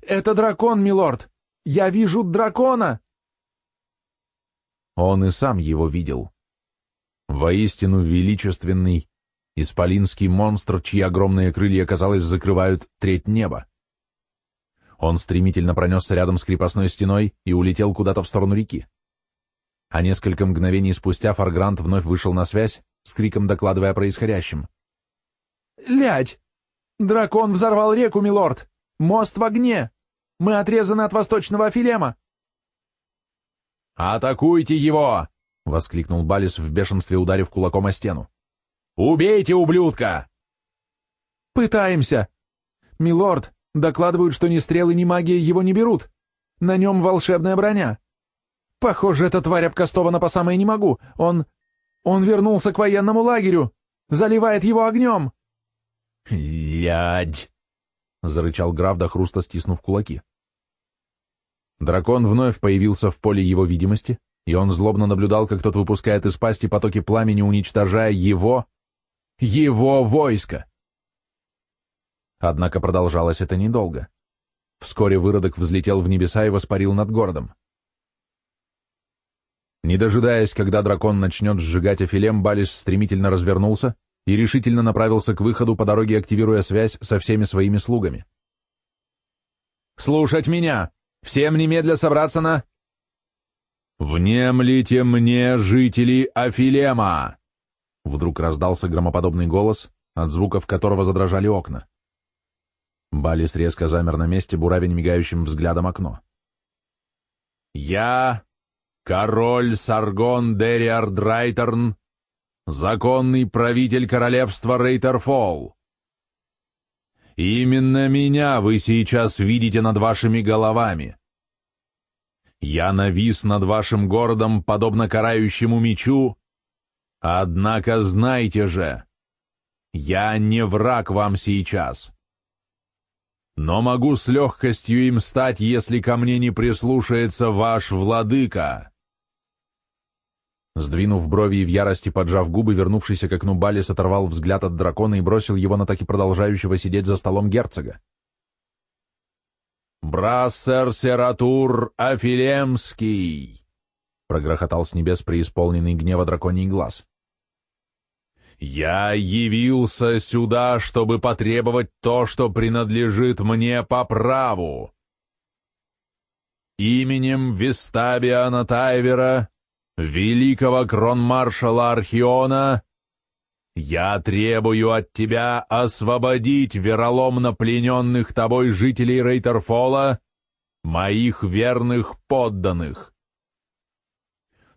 Это дракон, милорд! Я вижу дракона!» Он и сам его видел. Воистину величественный, исполинский монстр, чьи огромные крылья, казалось, закрывают треть неба. Он стремительно пронесся рядом с крепостной стеной и улетел куда-то в сторону реки. А несколько мгновений спустя Фаргрант вновь вышел на связь, с криком докладывая о происходящем. «Лядь! Дракон взорвал реку, милорд! Мост в огне! Мы отрезаны от восточного Афилема!» «Атакуйте его!» — воскликнул Балис в бешенстве, ударив кулаком о стену. «Убейте ублюдка!» «Пытаемся! Милорд, докладывают, что ни стрелы, ни магия его не берут. На нем волшебная броня. Похоже, эта тварь обкастована по самой не могу. Он... он вернулся к военному лагерю! Заливает его огнем!» «Ядь!» — зарычал граф до хруста, стиснув кулаки. Дракон вновь появился в поле его видимости, и он злобно наблюдал, как тот выпускает из пасти потоки пламени, уничтожая его... его войско. Однако продолжалось это недолго. Вскоре выродок взлетел в небеса и воспарил над городом. Не дожидаясь, когда дракон начнет сжигать Афилем, Балис стремительно развернулся и решительно направился к выходу по дороге, активируя связь со всеми своими слугами. «Слушать меня! Всем немедля собраться на...» «Внемлите мне, жители Афилема!» Вдруг раздался громоподобный голос, от звуков которого задрожали окна. Балис резко замер на месте, буравя мигающим взглядом окно. «Я, король Саргон Дериар Драйтерн, законный правитель королевства Рейтерфолл. Именно меня вы сейчас видите над вашими головами. Я навис над вашим городом, подобно карающему мечу, однако знайте же, я не враг вам сейчас. но могу с легкостью им стать, если ко мне не прислушается ваш владыка». Сдвинув брови и в ярости поджав губы, вернувшийся к окну Балис оторвал взгляд от дракона и бросил его на таки продолжающего сидеть за столом герцога. «Брассер Сератур Афилемский!» — прогрохотал с небес преисполненный гнева драконий глаз. «Я явился сюда, чтобы потребовать то, что принадлежит мне по праву. Именем Вестабиана Тайвера, великого кронмаршала Архиона, я требую от тебя освободить вероломно плененных тобой жителей Рейтерфола, моих верных подданных.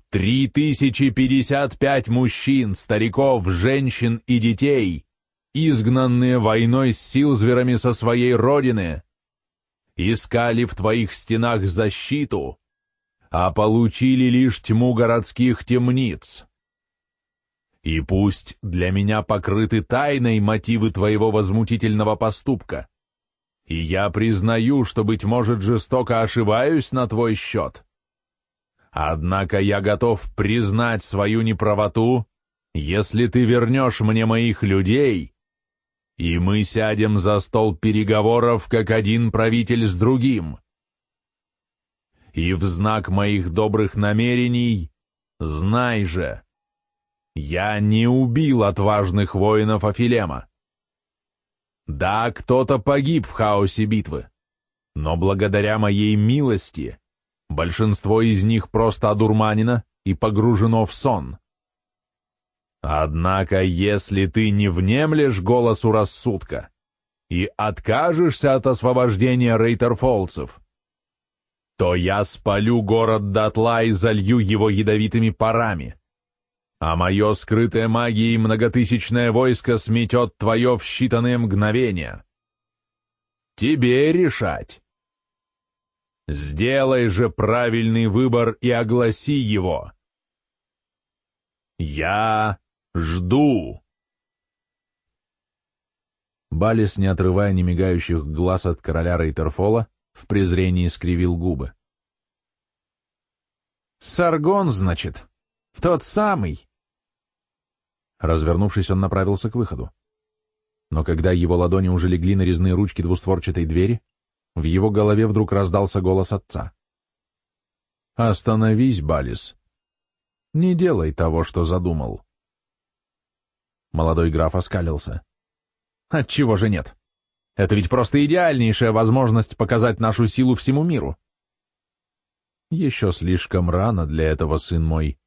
Три тысячи пятьдесят пять мужчин, стариков, женщин и детей, изгнанные войной с силзверами со своей родины, искали в твоих стенах защиту, а получили лишь тьму городских темниц. И пусть для меня покрыты тайной мотивы твоего возмутительного поступка, и я признаю, что, быть может, жестоко ошибаюсь на твой счет. Однако я готов признать свою неправоту, если ты вернешь мне моих людей, и мы сядем за стол переговоров, как один правитель с другим и в знак моих добрых намерений знай же, я не убил отважных воинов Афилема. Да, кто-то погиб в хаосе битвы, но благодаря моей милости большинство из них просто одурманено и погружено в сон. Однако, если ты не внемлешь голосу рассудка и откажешься от освобождения рейтерфолцев, то я спалю город дотла и залью его ядовитыми парами. А мое скрытое магией многотысячное войско сметет твое в считанные мгновения. Тебе решать. Сделай же правильный выбор и огласи его. Я жду. Балис, не отрывая немигающих глаз от короля Рейтерфола, в презрении скривил губы. «Саргон, значит? Тот самый!» Развернувшись, он направился к выходу. Но когда его ладони уже легли на резные ручки двустворчатой двери, в его голове вдруг раздался голос отца. «Остановись, Балис. Не делай того, что задумал». Молодой граф оскалился. «Отчего же нет? Это ведь просто идеальнейшая возможность показать нашу силу всему миру. Еще слишком рано для этого, сын мой.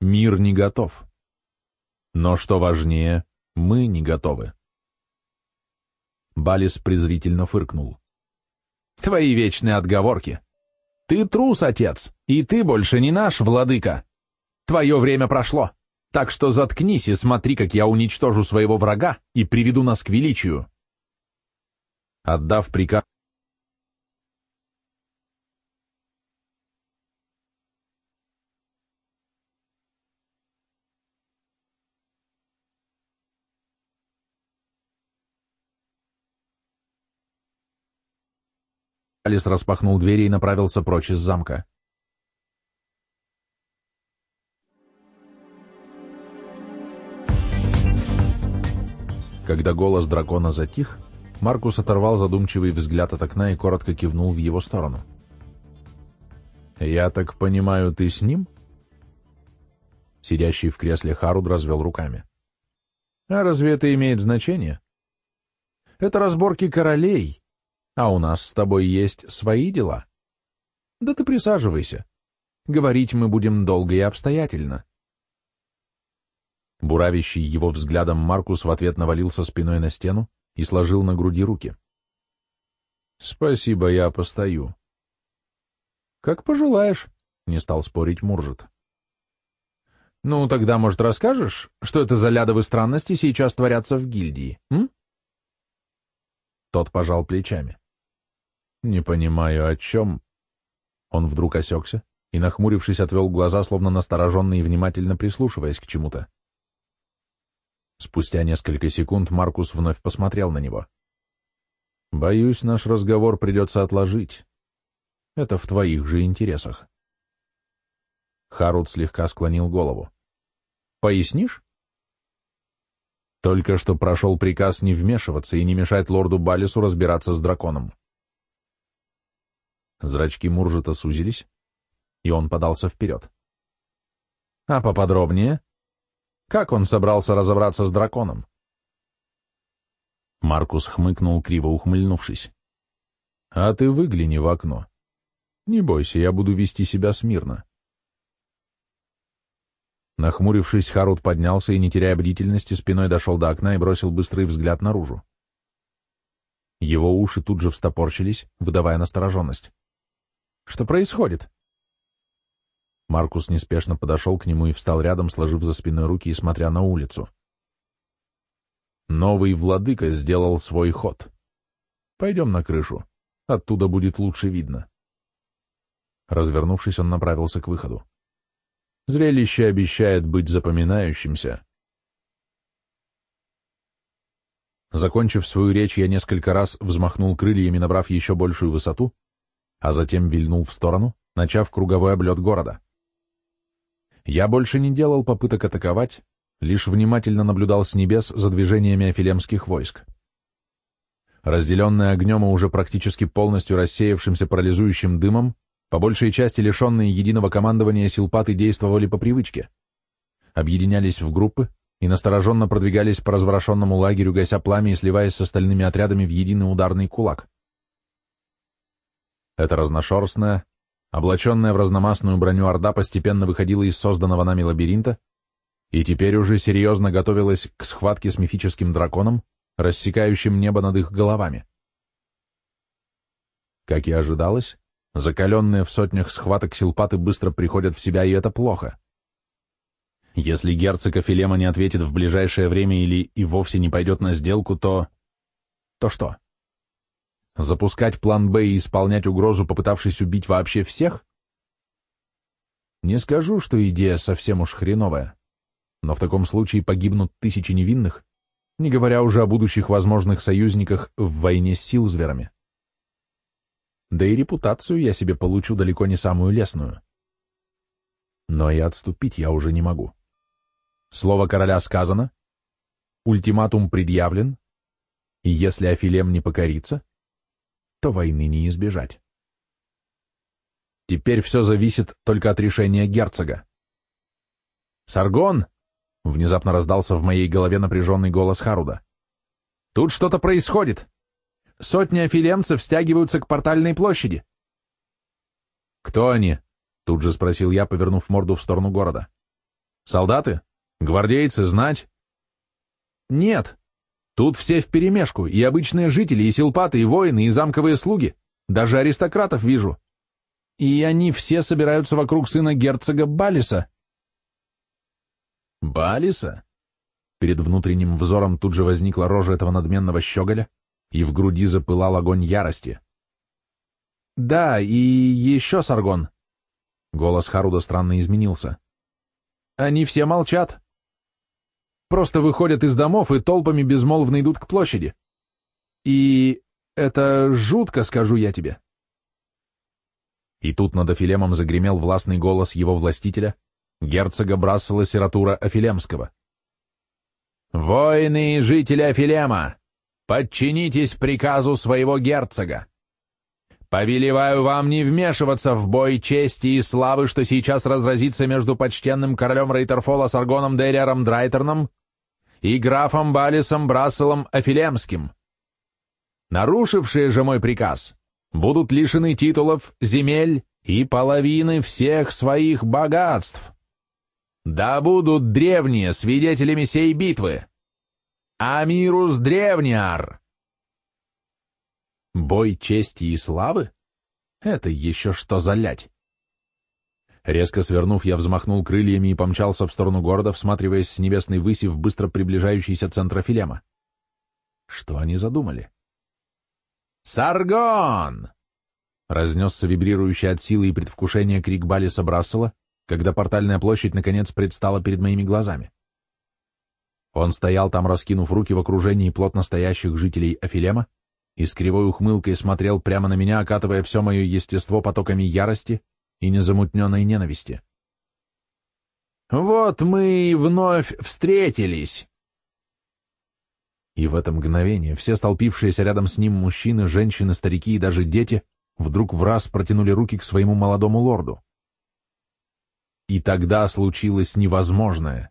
Мир не готов. Но что важнее, мы не готовы. Балис презрительно фыркнул. Твои вечные отговорки. Ты трус, отец, и ты больше не наш владыка. Твое время прошло, так что заткнись и смотри, как я уничтожу своего врага и приведу нас к величию. Отдав приказ, Алис распахнул двери и направился прочь из замка. Когда голос дракона затих, Маркус оторвал задумчивый взгляд от окна и коротко кивнул в его сторону. «Я так понимаю, ты с ним?» Сидящий в кресле Харуд развел руками. «А разве это имеет значение? Это разборки королей, а у нас с тобой есть свои дела. Да ты присаживайся. Говорить мы будем долго и обстоятельно». Буравящий его взглядом Маркус в ответ навалился спиной на стену, и сложил на груди руки. «Спасибо, я постою». «Как пожелаешь», — не стал спорить Муржит. «Ну, тогда, может, расскажешь, что это за лядовые странности сейчас творятся в гильдии, м?» Тот пожал плечами. «Не понимаю, о чем...» Он вдруг осекся и, нахмурившись, отвел глаза, словно настороженно и внимательно прислушиваясь к чему-то. Спустя несколько секунд Маркус вновь посмотрел на него. Боюсь, наш разговор придется отложить. Это в твоих же интересах. Харут слегка склонил голову. Пояснишь? Только что прошел приказ не вмешиваться и не мешать лорду Балису разбираться с драконом. Зрачки Муржета сузились, и он подался вперед. А поподробнее? Как он собрался разобраться с драконом? Маркус хмыкнул, криво ухмыльнувшись. А ты выгляни в окно. Не бойся, я буду вести себя смирно. Нахмурившись, Харут поднялся и, не теряя бдительности, спиной дошел до окна и бросил быстрый взгляд наружу. Его уши тут же встопорчились, выдавая настороженность. «Что происходит?» Маркус неспешно подошел к нему и встал рядом, сложив за спиной руки и смотря на улицу. Новый владыка сделал свой ход. Пойдем на крышу. Оттуда будет лучше видно. Развернувшись, он направился к выходу. Зрелище обещает быть запоминающимся. Закончив свою речь, я несколько раз взмахнул крыльями, набрав еще большую высоту, а затем вильнул в сторону, начав круговой облет города. Я больше не делал попыток атаковать, лишь внимательно наблюдал с небес за движениями афилемских войск. Разделенные огнем и уже практически полностью рассеявшимся парализующим дымом, по большей части лишенные единого командования силпаты действовали по привычке. Объединялись в группы и настороженно продвигались по разворошенному лагерю, гася пламя и сливаясь с остальными отрядами в единый ударный кулак. Это разношерстная, облаченная в разномастную броню Орда постепенно выходила из созданного нами лабиринта и теперь уже серьезно готовилась к схватке с мифическим драконом, рассекающим небо над их головами. Как и ожидалось, Закаленные в сотнях схваток силпаты быстро приходят в себя, и это плохо. Если герцог Афилема не ответит в ближайшее время или и вовсе не пойдет на сделку, то... То что? Запускать план «Б» и исполнять угрозу, попытавшись убить вообще всех? Не скажу, что идея совсем уж хреновая, но в таком случае погибнут тысячи невинных, не говоря уже о будущих возможных союзниках в войне с силзверами да и репутацию я себе получу далеко не самую лестную. Но и отступить я уже не могу. Слово короля сказано, ультиматум предъявлен, и если Афилем не покорится, то войны не избежать. Теперь все зависит только от решения герцога. «Саргон!» — внезапно раздался в моей голове напряженный голос Харуда. «Тут что-то происходит!» Сотни афилемцев стягиваются к портальной площади. «Кто они?» — тут же спросил я, повернув морду в сторону города. «Солдаты? Гвардейцы? Знать?» «Нет. Тут все вперемешку, и обычные жители, и силпаты, и воины, и замковые слуги. Даже аристократов вижу. И они все собираются вокруг сына герцога Балиса». «Балиса?» Перед внутренним взором тут же возникла рожа этого надменного щеголя, и в груди запылал огонь ярости. «Да, и еще, Саргон!» Голос Харуда странно изменился. «Они все молчат. Просто выходят из домов и толпами безмолвно идут к площади. И это жутко, скажу я тебе». И тут над Афилемом загремел властный голос его властителя, герцога Брассела Сиратура Афилемского. «Воины и жители Афилема! Подчинитесь приказу своего герцога. Повелеваю вам не вмешиваться в бой чести и славы, что сейчас разразится между почтенным королем Рейтерфола Саргоном Дериаром Драйтерном и графом Балисом Брасселом Афилемским. Нарушившие же мой приказ будут лишены титулов, земель и половины всех своих богатств. Да будут древние свидетелями сей битвы. Амирус Древняр!» Бой чести и славы? Это еще что за лять? Резко свернув, я взмахнул крыльями и помчался в сторону города, всматриваясь с небесной выси в быстро приближающийся центр Филема. Что они задумали? «Саргон!» Разнесся вибрирующий от силы и предвкушения крик Балиса Брассела, когда портальная площадь наконец предстала перед моими глазами. Он стоял там, раскинув руки в окружении плотно стоящих жителей Афилема, и с кривой ухмылкой смотрел прямо на меня, окатывая все мое естество потоками ярости и незамутненной ненависти. «Вот мы и вновь встретились!» И в это мгновение все столпившиеся рядом с ним мужчины, женщины, старики и даже дети вдруг в раз протянули руки к своему молодому лорду. И тогда случилось невозможное.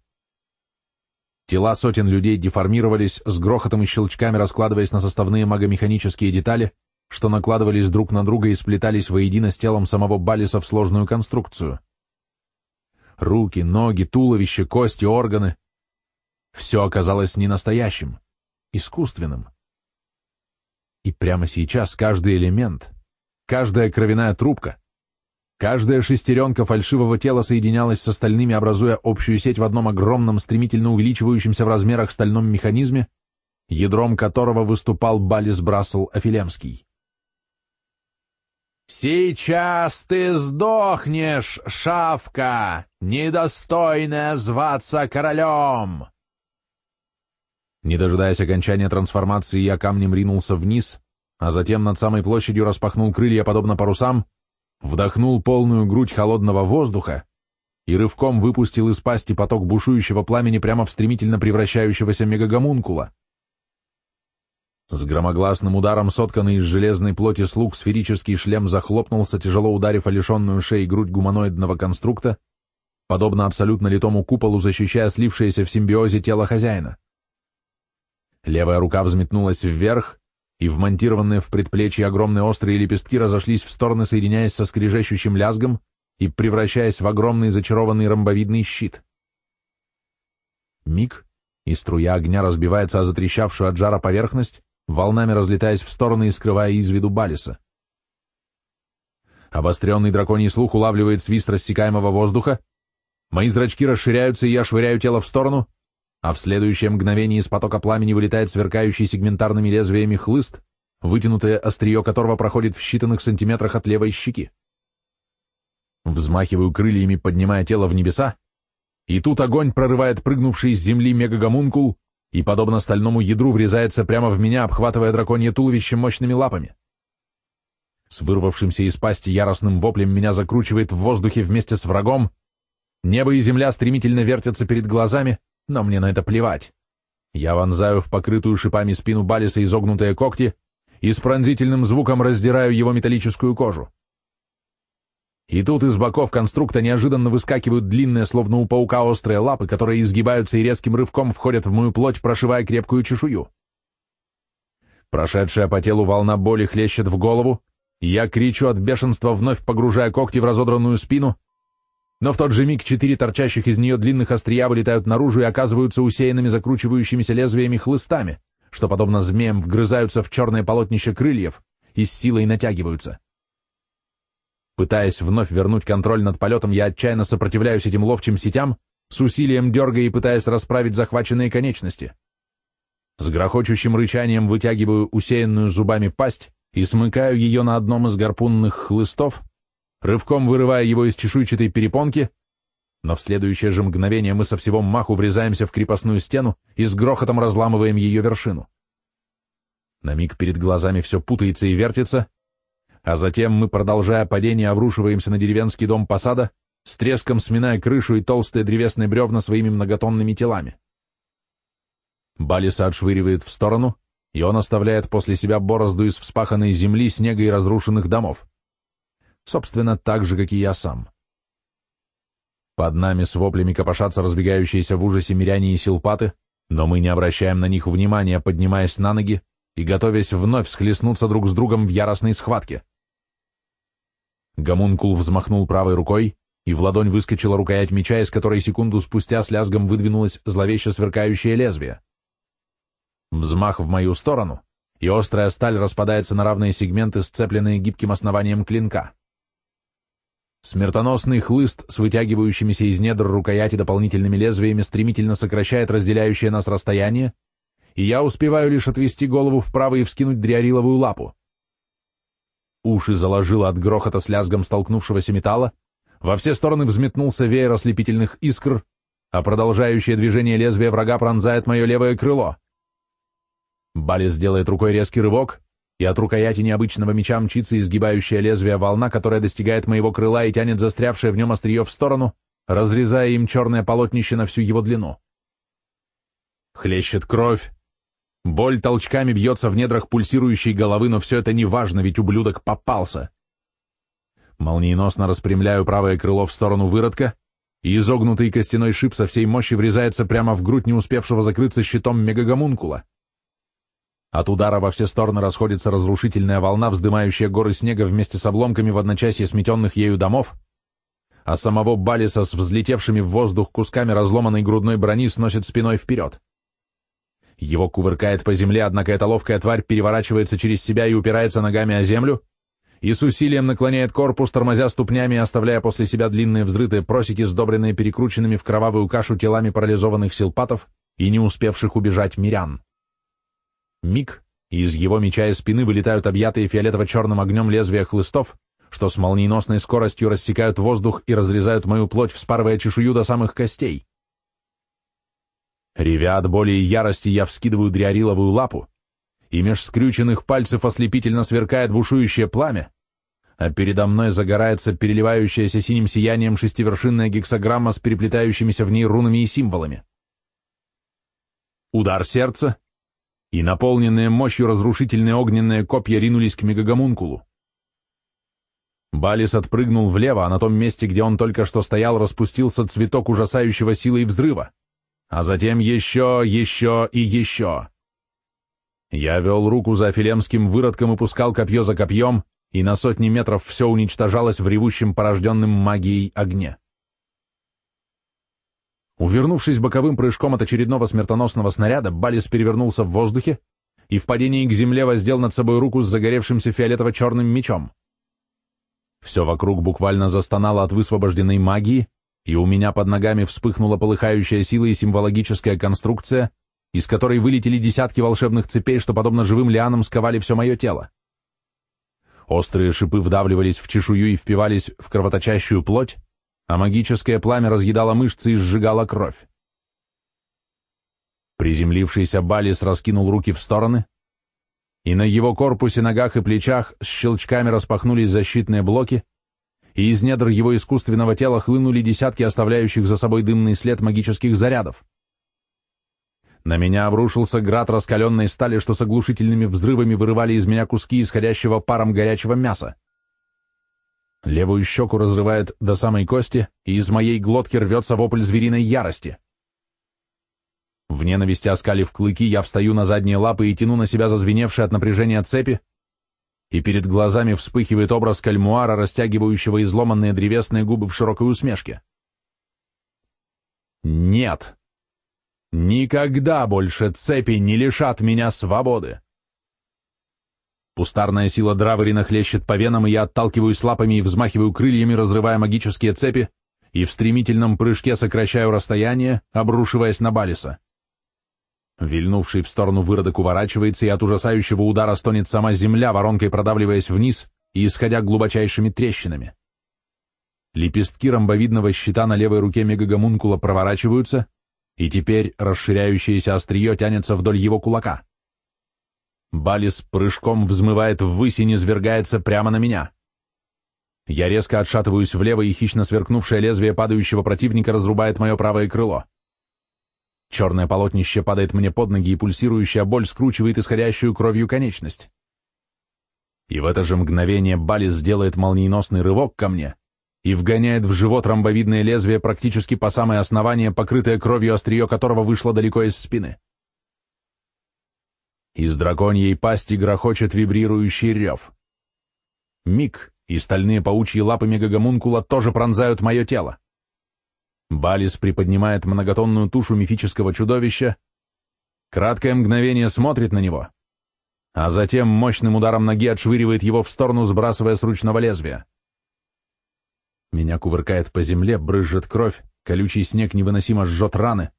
Тела сотен людей деформировались, с грохотом и щелчками раскладываясь на составные магомеханические детали, что накладывались друг на друга и сплетались воедино с телом самого Балиса в сложную конструкцию. Руки, ноги, туловище, кости, органы — все оказалось не настоящим, искусственным. И прямо сейчас каждый элемент, каждая кровяная трубка, Каждая шестеренка фальшивого тела соединялась с остальными, образуя общую сеть в одном огромном, стремительно увеличивающемся в размерах стальном механизме, ядром которого выступал Балис Брассел Афилемский. «Сейчас ты сдохнешь, шавка, недостойная зваться королем!» Не дожидаясь окончания трансформации, я камнем ринулся вниз, а затем над самой площадью распахнул крылья, подобно парусам, вдохнул полную грудь холодного воздуха и рывком выпустил из пасти поток бушующего пламени прямо в стремительно превращающегося мегагомункула. С громогласным ударом сотканный из железной плоти слуг сферический шлем захлопнулся, тяжело ударив о лишенную шеи грудь гуманоидного конструкта, подобно абсолютно литому куполу, защищая слившееся в симбиозе тело хозяина. Левая рука взметнулась вверх, и вмонтированные в предплечье огромные острые лепестки разошлись в стороны, соединяясь со скрежещущим лязгом и превращаясь в огромный зачарованный ромбовидный щит. Миг, и струя огня разбивается о затрещавшую от жара поверхность, волнами разлетаясь в стороны и скрывая из виду Балиса. Обостренный драконий слух улавливает свист рассекаемого воздуха, мои зрачки расширяются, и я швыряю тело в сторону — а в следующее мгновение из потока пламени вылетает сверкающий сегментарными лезвиями хлыст, вытянутое острие которого проходит в считанных сантиметрах от левой щеки. Взмахиваю крыльями, поднимая тело в небеса, и тут огонь прорывает прыгнувший с земли мегагомункул и, подобно стальному ядру, врезается прямо в меня, обхватывая драконье туловище мощными лапами. С вырвавшимся из пасти яростным воплем меня закручивает в воздухе вместе с врагом, небо и земля стремительно вертятся перед глазами, но мне на это плевать. Я вонзаю в покрытую шипами спину Балиса изогнутые когти и с пронзительным звуком раздираю его металлическую кожу. И тут из боков конструкта неожиданно выскакивают длинные, словно у паука, острые лапы, которые изгибаются и резким рывком входят в мою плоть, прошивая крепкую чешую. Прошедшая по телу волна боли хлещет в голову, я кричу от бешенства, вновь погружая когти в разодранную спину, но в тот же миг четыре торчащих из нее длинных острия вылетают наружу и оказываются усеянными закручивающимися лезвиями хлыстами, что, подобно змеям, вгрызаются в черное полотнище крыльев и с силой натягиваются. Пытаясь вновь вернуть контроль над полетом, я отчаянно сопротивляюсь этим ловчим сетям, с усилием дергая и пытаясь расправить захваченные конечности. С грохочущим рычанием вытягиваю усеянную зубами пасть и смыкаю ее на одном из гарпунных хлыстов, рывком вырывая его из чешуйчатой перепонки, но в следующее же мгновение мы со всего маху врезаемся в крепостную стену и с грохотом разламываем ее вершину. На миг перед глазами все путается и вертится, а затем мы, продолжая падение, обрушиваемся на деревенский дом посада, с треском сминая крышу и толстые древесные бревна своими многотонными телами. Балиса отшвыривает в сторону, и он оставляет после себя борозду из вспаханной земли, снега и разрушенных домов собственно, так же, как и я сам. Под нами с воплями копошатся разбегающиеся в ужасе миряне и силпаты, но мы не обращаем на них внимания, поднимаясь на ноги и готовясь вновь схлестнуться друг с другом в яростной схватке. Гомункул взмахнул правой рукой, и в ладонь выскочила рукоять меча, из которой секунду спустя с лязгом выдвинулось зловеще сверкающее лезвие. Взмах в мою сторону, и острая сталь распадается на равные сегменты, сцепленные гибким основанием клинка. Смертоносный хлыст с вытягивающимися из недр рукояти дополнительными лезвиями стремительно сокращает разделяющее нас расстояние, и я успеваю лишь отвести голову вправо и вскинуть дриариловую лапу. Уши заложило от грохота с лязгом столкнувшегося металла, во все стороны взметнулся веер ослепительных искр, а продолжающее движение лезвия врага пронзает мое левое крыло. Балис делает рукой резкий рывок, и от рукояти необычного меча мчится изгибающая лезвие волна, которая достигает моего крыла и тянет застрявшее в нем острие в сторону, разрезая им черное полотнище на всю его длину. Хлещет кровь. Боль толчками бьется в недрах пульсирующей головы, но все это не важно, ведь ублюдок попался. Молниеносно распрямляю правое крыло в сторону выродка, и изогнутый костяной шип со всей мощи врезается прямо в грудь не успевшего закрыться щитом мегагомункула. От удара во все стороны расходится разрушительная волна, вздымающая горы снега вместе с обломками в одночасье сметенных ею домов, а самого Балиса с взлетевшими в воздух кусками разломанной грудной брони сносит спиной вперед. Его кувыркает по земле, однако эта ловкая тварь переворачивается через себя и упирается ногами о землю, и с усилием наклоняет корпус, тормозя ступнями, оставляя после себя длинные взрытые просеки, сдобренные перекрученными в кровавую кашу телами парализованных силпатов и не успевших убежать мирян. Миг, и из его меча и спины вылетают объятые фиолетово-черным огнем лезвия хлыстов, что с молниеносной скоростью рассекают воздух и разрезают мою плоть, вспарывая чешую до самых костей. Ревя от боли и ярости, я вскидываю дриариловую лапу, и меж скрюченных пальцев ослепительно сверкает бушующее пламя, а передо мной загорается переливающаяся синим сиянием шестивершинная гексограмма с переплетающимися в ней рунами и символами. Удар сердца, и наполненные мощью разрушительные огненные копья ринулись к мегагомункулу. Балис отпрыгнул влево, а на том месте, где он только что стоял, распустился цветок ужасающего силы и взрыва, а затем еще, еще и еще. Я вел руку за филемским выродком и пускал копье за копьем, и на сотни метров все уничтожалось в ревущем порожденным магией огне. Увернувшись боковым прыжком от очередного смертоносного снаряда, Балис перевернулся в воздухе и в падении к земле воздел над собой руку с загоревшимся фиолетово-черным мечом. Все вокруг буквально застонало от высвобожденной магии, и у меня под ногами вспыхнула полыхающая сила и символогическая конструкция, из которой вылетели десятки волшебных цепей, что, подобно живым лианам, сковали все мое тело. Острые шипы вдавливались в чешую и впивались в кровоточащую плоть, а магическое пламя разъедало мышцы и сжигало кровь. Приземлившийся Балис раскинул руки в стороны, и на его корпусе, ногах и плечах с щелчками распахнулись защитные блоки, и из недр его искусственного тела хлынули десятки оставляющих за собой дымный след магических зарядов. На меня обрушился град раскаленной стали, что с оглушительными взрывами вырывали из меня куски исходящего паром горячего мяса. Левую щеку разрывает до самой кости, и из моей глотки рвется вопль звериной ярости. В ненависти оскалив клыки, я встаю на задние лапы и тяну на себя зазвеневшие от напряжения цепи, и перед глазами вспыхивает образ кальмуара, растягивающего изломанные древесные губы в широкой усмешке. Нет! Никогда больше цепи не лишат меня свободы. Пустарная сила Драверина хлещет по венам, и я отталкиваюсь лапами и взмахиваю крыльями, разрывая магические цепи, и в стремительном прыжке сокращаю расстояние, обрушиваясь на Балиса. Вильнувший в сторону выродок уворачивается, и от ужасающего удара стонет сама земля, воронкой продавливаясь вниз и исходя глубочайшими трещинами. Лепестки ромбовидного щита на левой руке мегагомункула проворачиваются, и теперь расширяющееся острие тянется вдоль его кулака. Балис прыжком взмывает ввысь и низвергается прямо на меня. Я резко отшатываюсь влево, и хищно сверкнувшее лезвие падающего противника разрубает мое правое крыло. Черное полотнище падает мне под ноги, и пульсирующая боль скручивает исходящую кровью конечность. И в это же мгновение Балис делает молниеносный рывок ко мне, и вгоняет в живот ромбовидное лезвие практически по самое основание, покрытое кровью острие которого вышло далеко из спины. Из драконьей пасти грохочет вибрирующий рев. Миг, и стальные паучьи лапы мегагомункула тоже пронзают мое тело. Балис приподнимает многотонную тушу мифического чудовища, краткое мгновение смотрит на него, а затем мощным ударом ноги отшвыривает его в сторону, сбрасывая с ручного лезвия. Меня кувыркает по земле, брызжет кровь, колючий снег невыносимо жжет раны.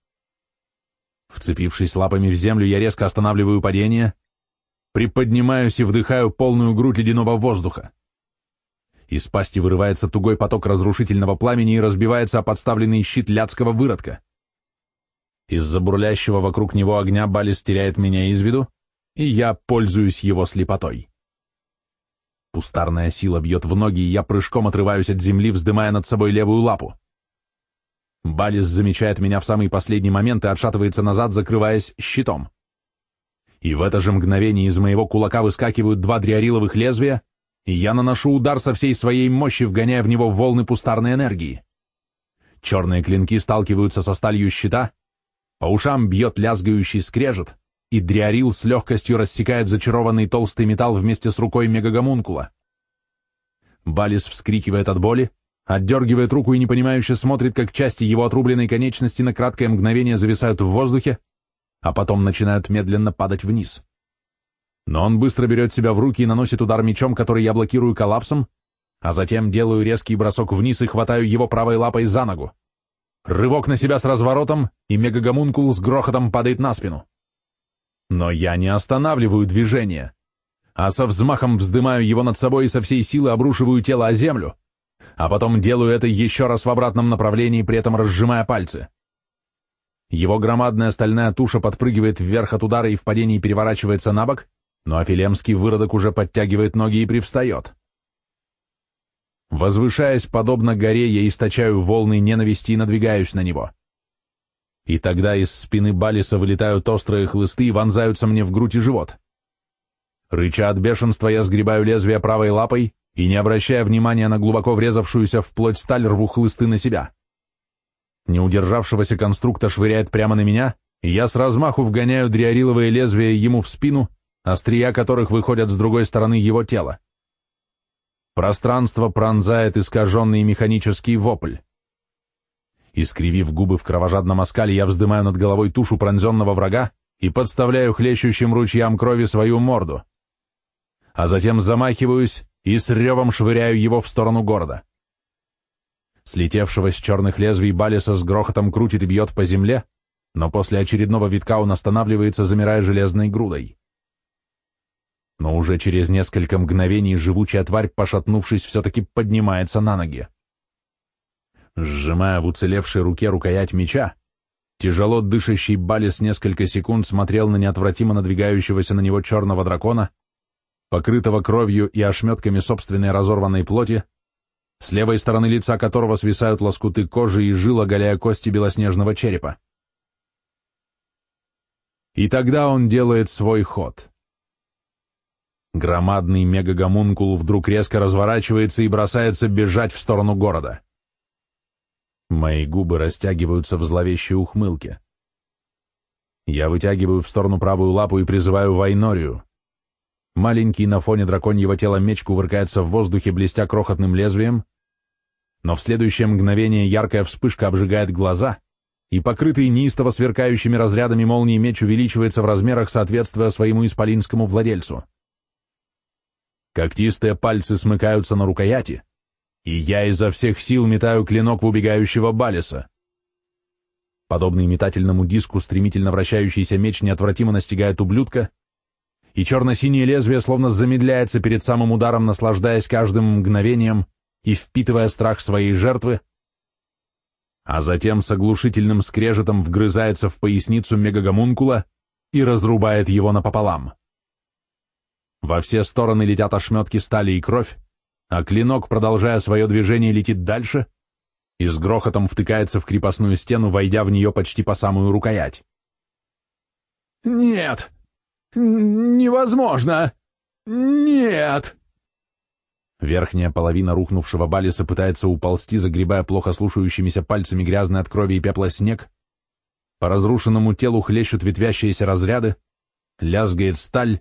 Вцепившись лапами в землю, я резко останавливаю падение, приподнимаюсь и вдыхаю полную грудь ледяного воздуха. Из пасти вырывается тугой поток разрушительного пламени и разбивается о подставленный щит лядского выродка. Из-за бурлящего вокруг него огня Балис теряет меня из виду, и я пользуюсь его слепотой. Пустарная сила бьет в ноги, и я прыжком отрываюсь от земли, вздымая над собой левую лапу. Балис замечает меня в самый последний момент и отшатывается назад, закрываясь щитом. И в это же мгновение из моего кулака выскакивают два дриариловых лезвия, и я наношу удар со всей своей мощи, вгоняя в него волны пустарной энергии. Черные клинки сталкиваются со сталью щита, по ушам бьет лязгающий скрежет, и Дриарил с легкостью рассекает зачарованный толстый металл вместе с рукой мегагомункула. Балис вскрикивает от боли, отдергивает руку и непонимающе смотрит, как части его отрубленной конечности на краткое мгновение зависают в воздухе, а потом начинают медленно падать вниз. Но он быстро берет себя в руки и наносит удар мечом, который я блокирую коллапсом, а затем делаю резкий бросок вниз и хватаю его правой лапой за ногу. Рывок на себя с разворотом, и мегагомункул с грохотом падает на спину. Но я не останавливаю движение, а со взмахом вздымаю его над собой и со всей силы обрушиваю тело о землю, а потом делаю это еще раз в обратном направлении, при этом разжимая пальцы. Его громадная стальная туша подпрыгивает вверх от удара и в падении переворачивается на бок, но афилемский выродок уже подтягивает ноги и привстает. Возвышаясь подобно горе, я источаю волны ненависти и надвигаюсь на него. И тогда из спины Балиса вылетают острые хлысты и вонзаются мне в грудь и живот. Рыча от бешенства, я сгребаю лезвие правой лапой и, не обращая внимания на глубоко врезавшуюся в плоть сталь, рву хлысты на себя. Неудержавшегося конструкта швыряет прямо на меня, и я с размаху вгоняю дриариловые лезвия ему в спину, острия которых выходят с другой стороны его тела. Пространство пронзает искаженный механический вопль. Искривив губы в кровожадном оскале, я вздымаю над головой тушу пронзенного врага и подставляю хлещущим ручьям крови свою морду. А затем замахиваюсь и с ревом швыряю его в сторону города. Слетевшего с черных лезвий Балиса с грохотом крутит и бьет по земле, но после очередного витка он останавливается, замирая железной грудой. Но уже через несколько мгновений живучая тварь, пошатнувшись, все-таки поднимается на ноги. Сжимая в уцелевшей руке рукоять меча, тяжело дышащий Балис несколько секунд смотрел на неотвратимо надвигающегося на него черного дракона, покрытого кровью и ошметками собственной разорванной плоти, с левой стороны лица которого свисают лоскуты кожи и жил, оголяя кости белоснежного черепа. И тогда он делает свой ход. Громадный мегагомункул вдруг резко разворачивается и бросается бежать в сторону города. Мои губы растягиваются в зловещей ухмылке. Я вытягиваю в сторону правую лапу и призываю Вайнорию. Маленький на фоне драконьего тела меч кувыркается в воздухе, блестя крохотным лезвием, но в следующее мгновение яркая вспышка обжигает глаза, и покрытый неистово сверкающими разрядами молнии меч увеличивается в размерах, соответствуя своему исполинскому владельцу. Когтистые пальцы смыкаются на рукояти, и я изо всех сил метаю клинок в убегающего Балиса. Подобный метательному диску стремительно вращающийся меч неотвратимо настигает ублюдка, и черно-синее лезвие словно замедляется перед самым ударом, наслаждаясь каждым мгновением и впитывая страх своей жертвы, а затем с оглушительным скрежетом вгрызается в поясницу мегагомункула и разрубает его напополам. Во все стороны летят ошметки стали и кровь, а клинок, продолжая свое движение, летит дальше и с грохотом втыкается в крепостную стену, войдя в нее почти по самую рукоять. «Нет! Невозможно! Нет!» Верхняя половина рухнувшего Балиса пытается уползти, загребая плохо слушающимися пальцами грязный от крови и пепла снег. По разрушенному телу хлещут ветвящиеся разряды, лязгает сталь,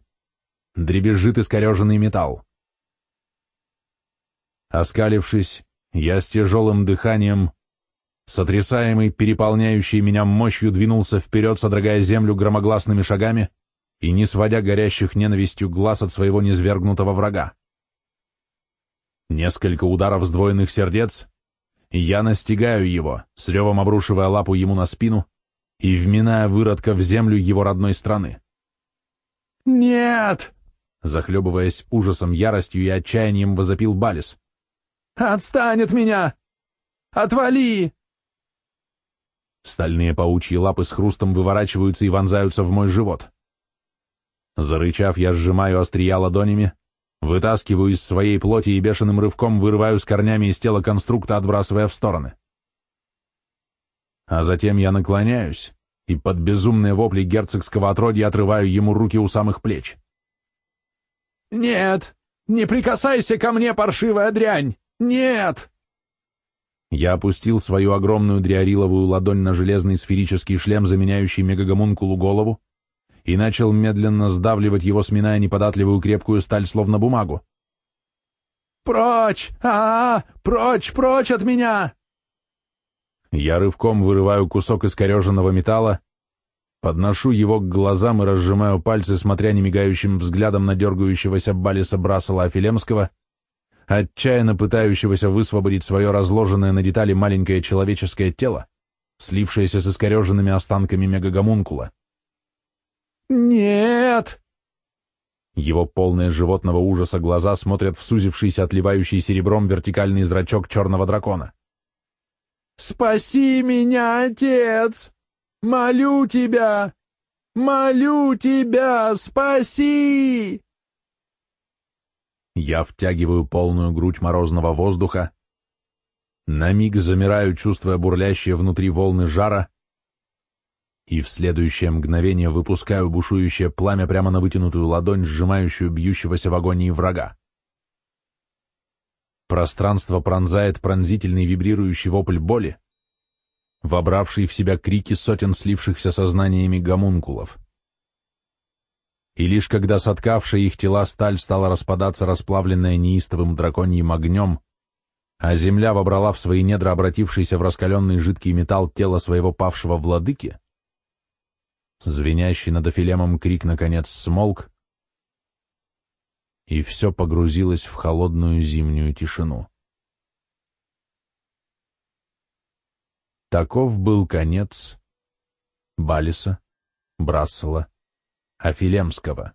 дребезжит искореженный металл. Оскалившись, я с тяжелым дыханием, сотрясаемый переполняющей меня мощью, двинулся вперед, содрогая землю громогласными шагами и не сводя горящих ненавистью глаз от своего низвергнутого врага. Несколько ударов сдвоенных сердец, я настигаю его, с ревом обрушивая лапу ему на спину и вминая выродка в землю его родной страны. «Нет!» Захлебываясь ужасом, яростью и отчаянием, возопил Балис. Отстань от меня! Отвали!» Стальные паучьи лапы с хрустом выворачиваются и вонзаются в мой живот. Зарычав, я сжимаю острия ладонями, Вытаскиваю из своей плоти и бешеным рывком вырываю с корнями из тела конструкта, отбрасывая в стороны. А затем я наклоняюсь и под безумные вопли герцогского отродья отрываю ему руки у самых плеч. «Нет! Не прикасайся ко мне, паршивая дрянь! Нет!» Я опустил свою огромную дриариловую ладонь на железный сферический шлем, заменяющий мегагомункулу голову, и начал медленно сдавливать его, сминая неподатливую крепкую сталь, словно бумагу. «Прочь! а, -а, -а Прочь, прочь от меня!» Я рывком вырываю кусок искореженного металла, подношу его к глазам и разжимаю пальцы, смотря немигающим взглядом на дергающегося Балиса Брасела Афилемского, отчаянно пытающегося высвободить свое разложенное на детали маленькое человеческое тело, слившееся с искореженными останками мегагомункула. «Нет!» Его полные животного ужаса глаза смотрят в сузившийся, отливающий серебром вертикальный зрачок черного дракона. «Спаси меня, отец! Молю тебя! Молю тебя, спаси!» Я втягиваю полную грудь морозного воздуха, на миг замираю, чувствуя бурлящие внутри волны жара, и в следующее мгновение выпускаю бушующее пламя прямо на вытянутую ладонь, сжимающую бьющегося в агонии врага. Пространство пронзает пронзительный вибрирующий вопль боли, вобравший в себя крики сотен слившихся сознаниями гомункулов и лишь когда соткавшая их тела сталь стала распадаться, расплавленная неистовым драконьим огнем, а земля вобрала в свои недра обратившийся в раскаленный жидкий металл тело своего павшего владыки, звенящий над Афилемом крик наконец смолк, и все погрузилось в холодную зимнюю тишину. Таков был конец Балиса, Брассела, Афилемского.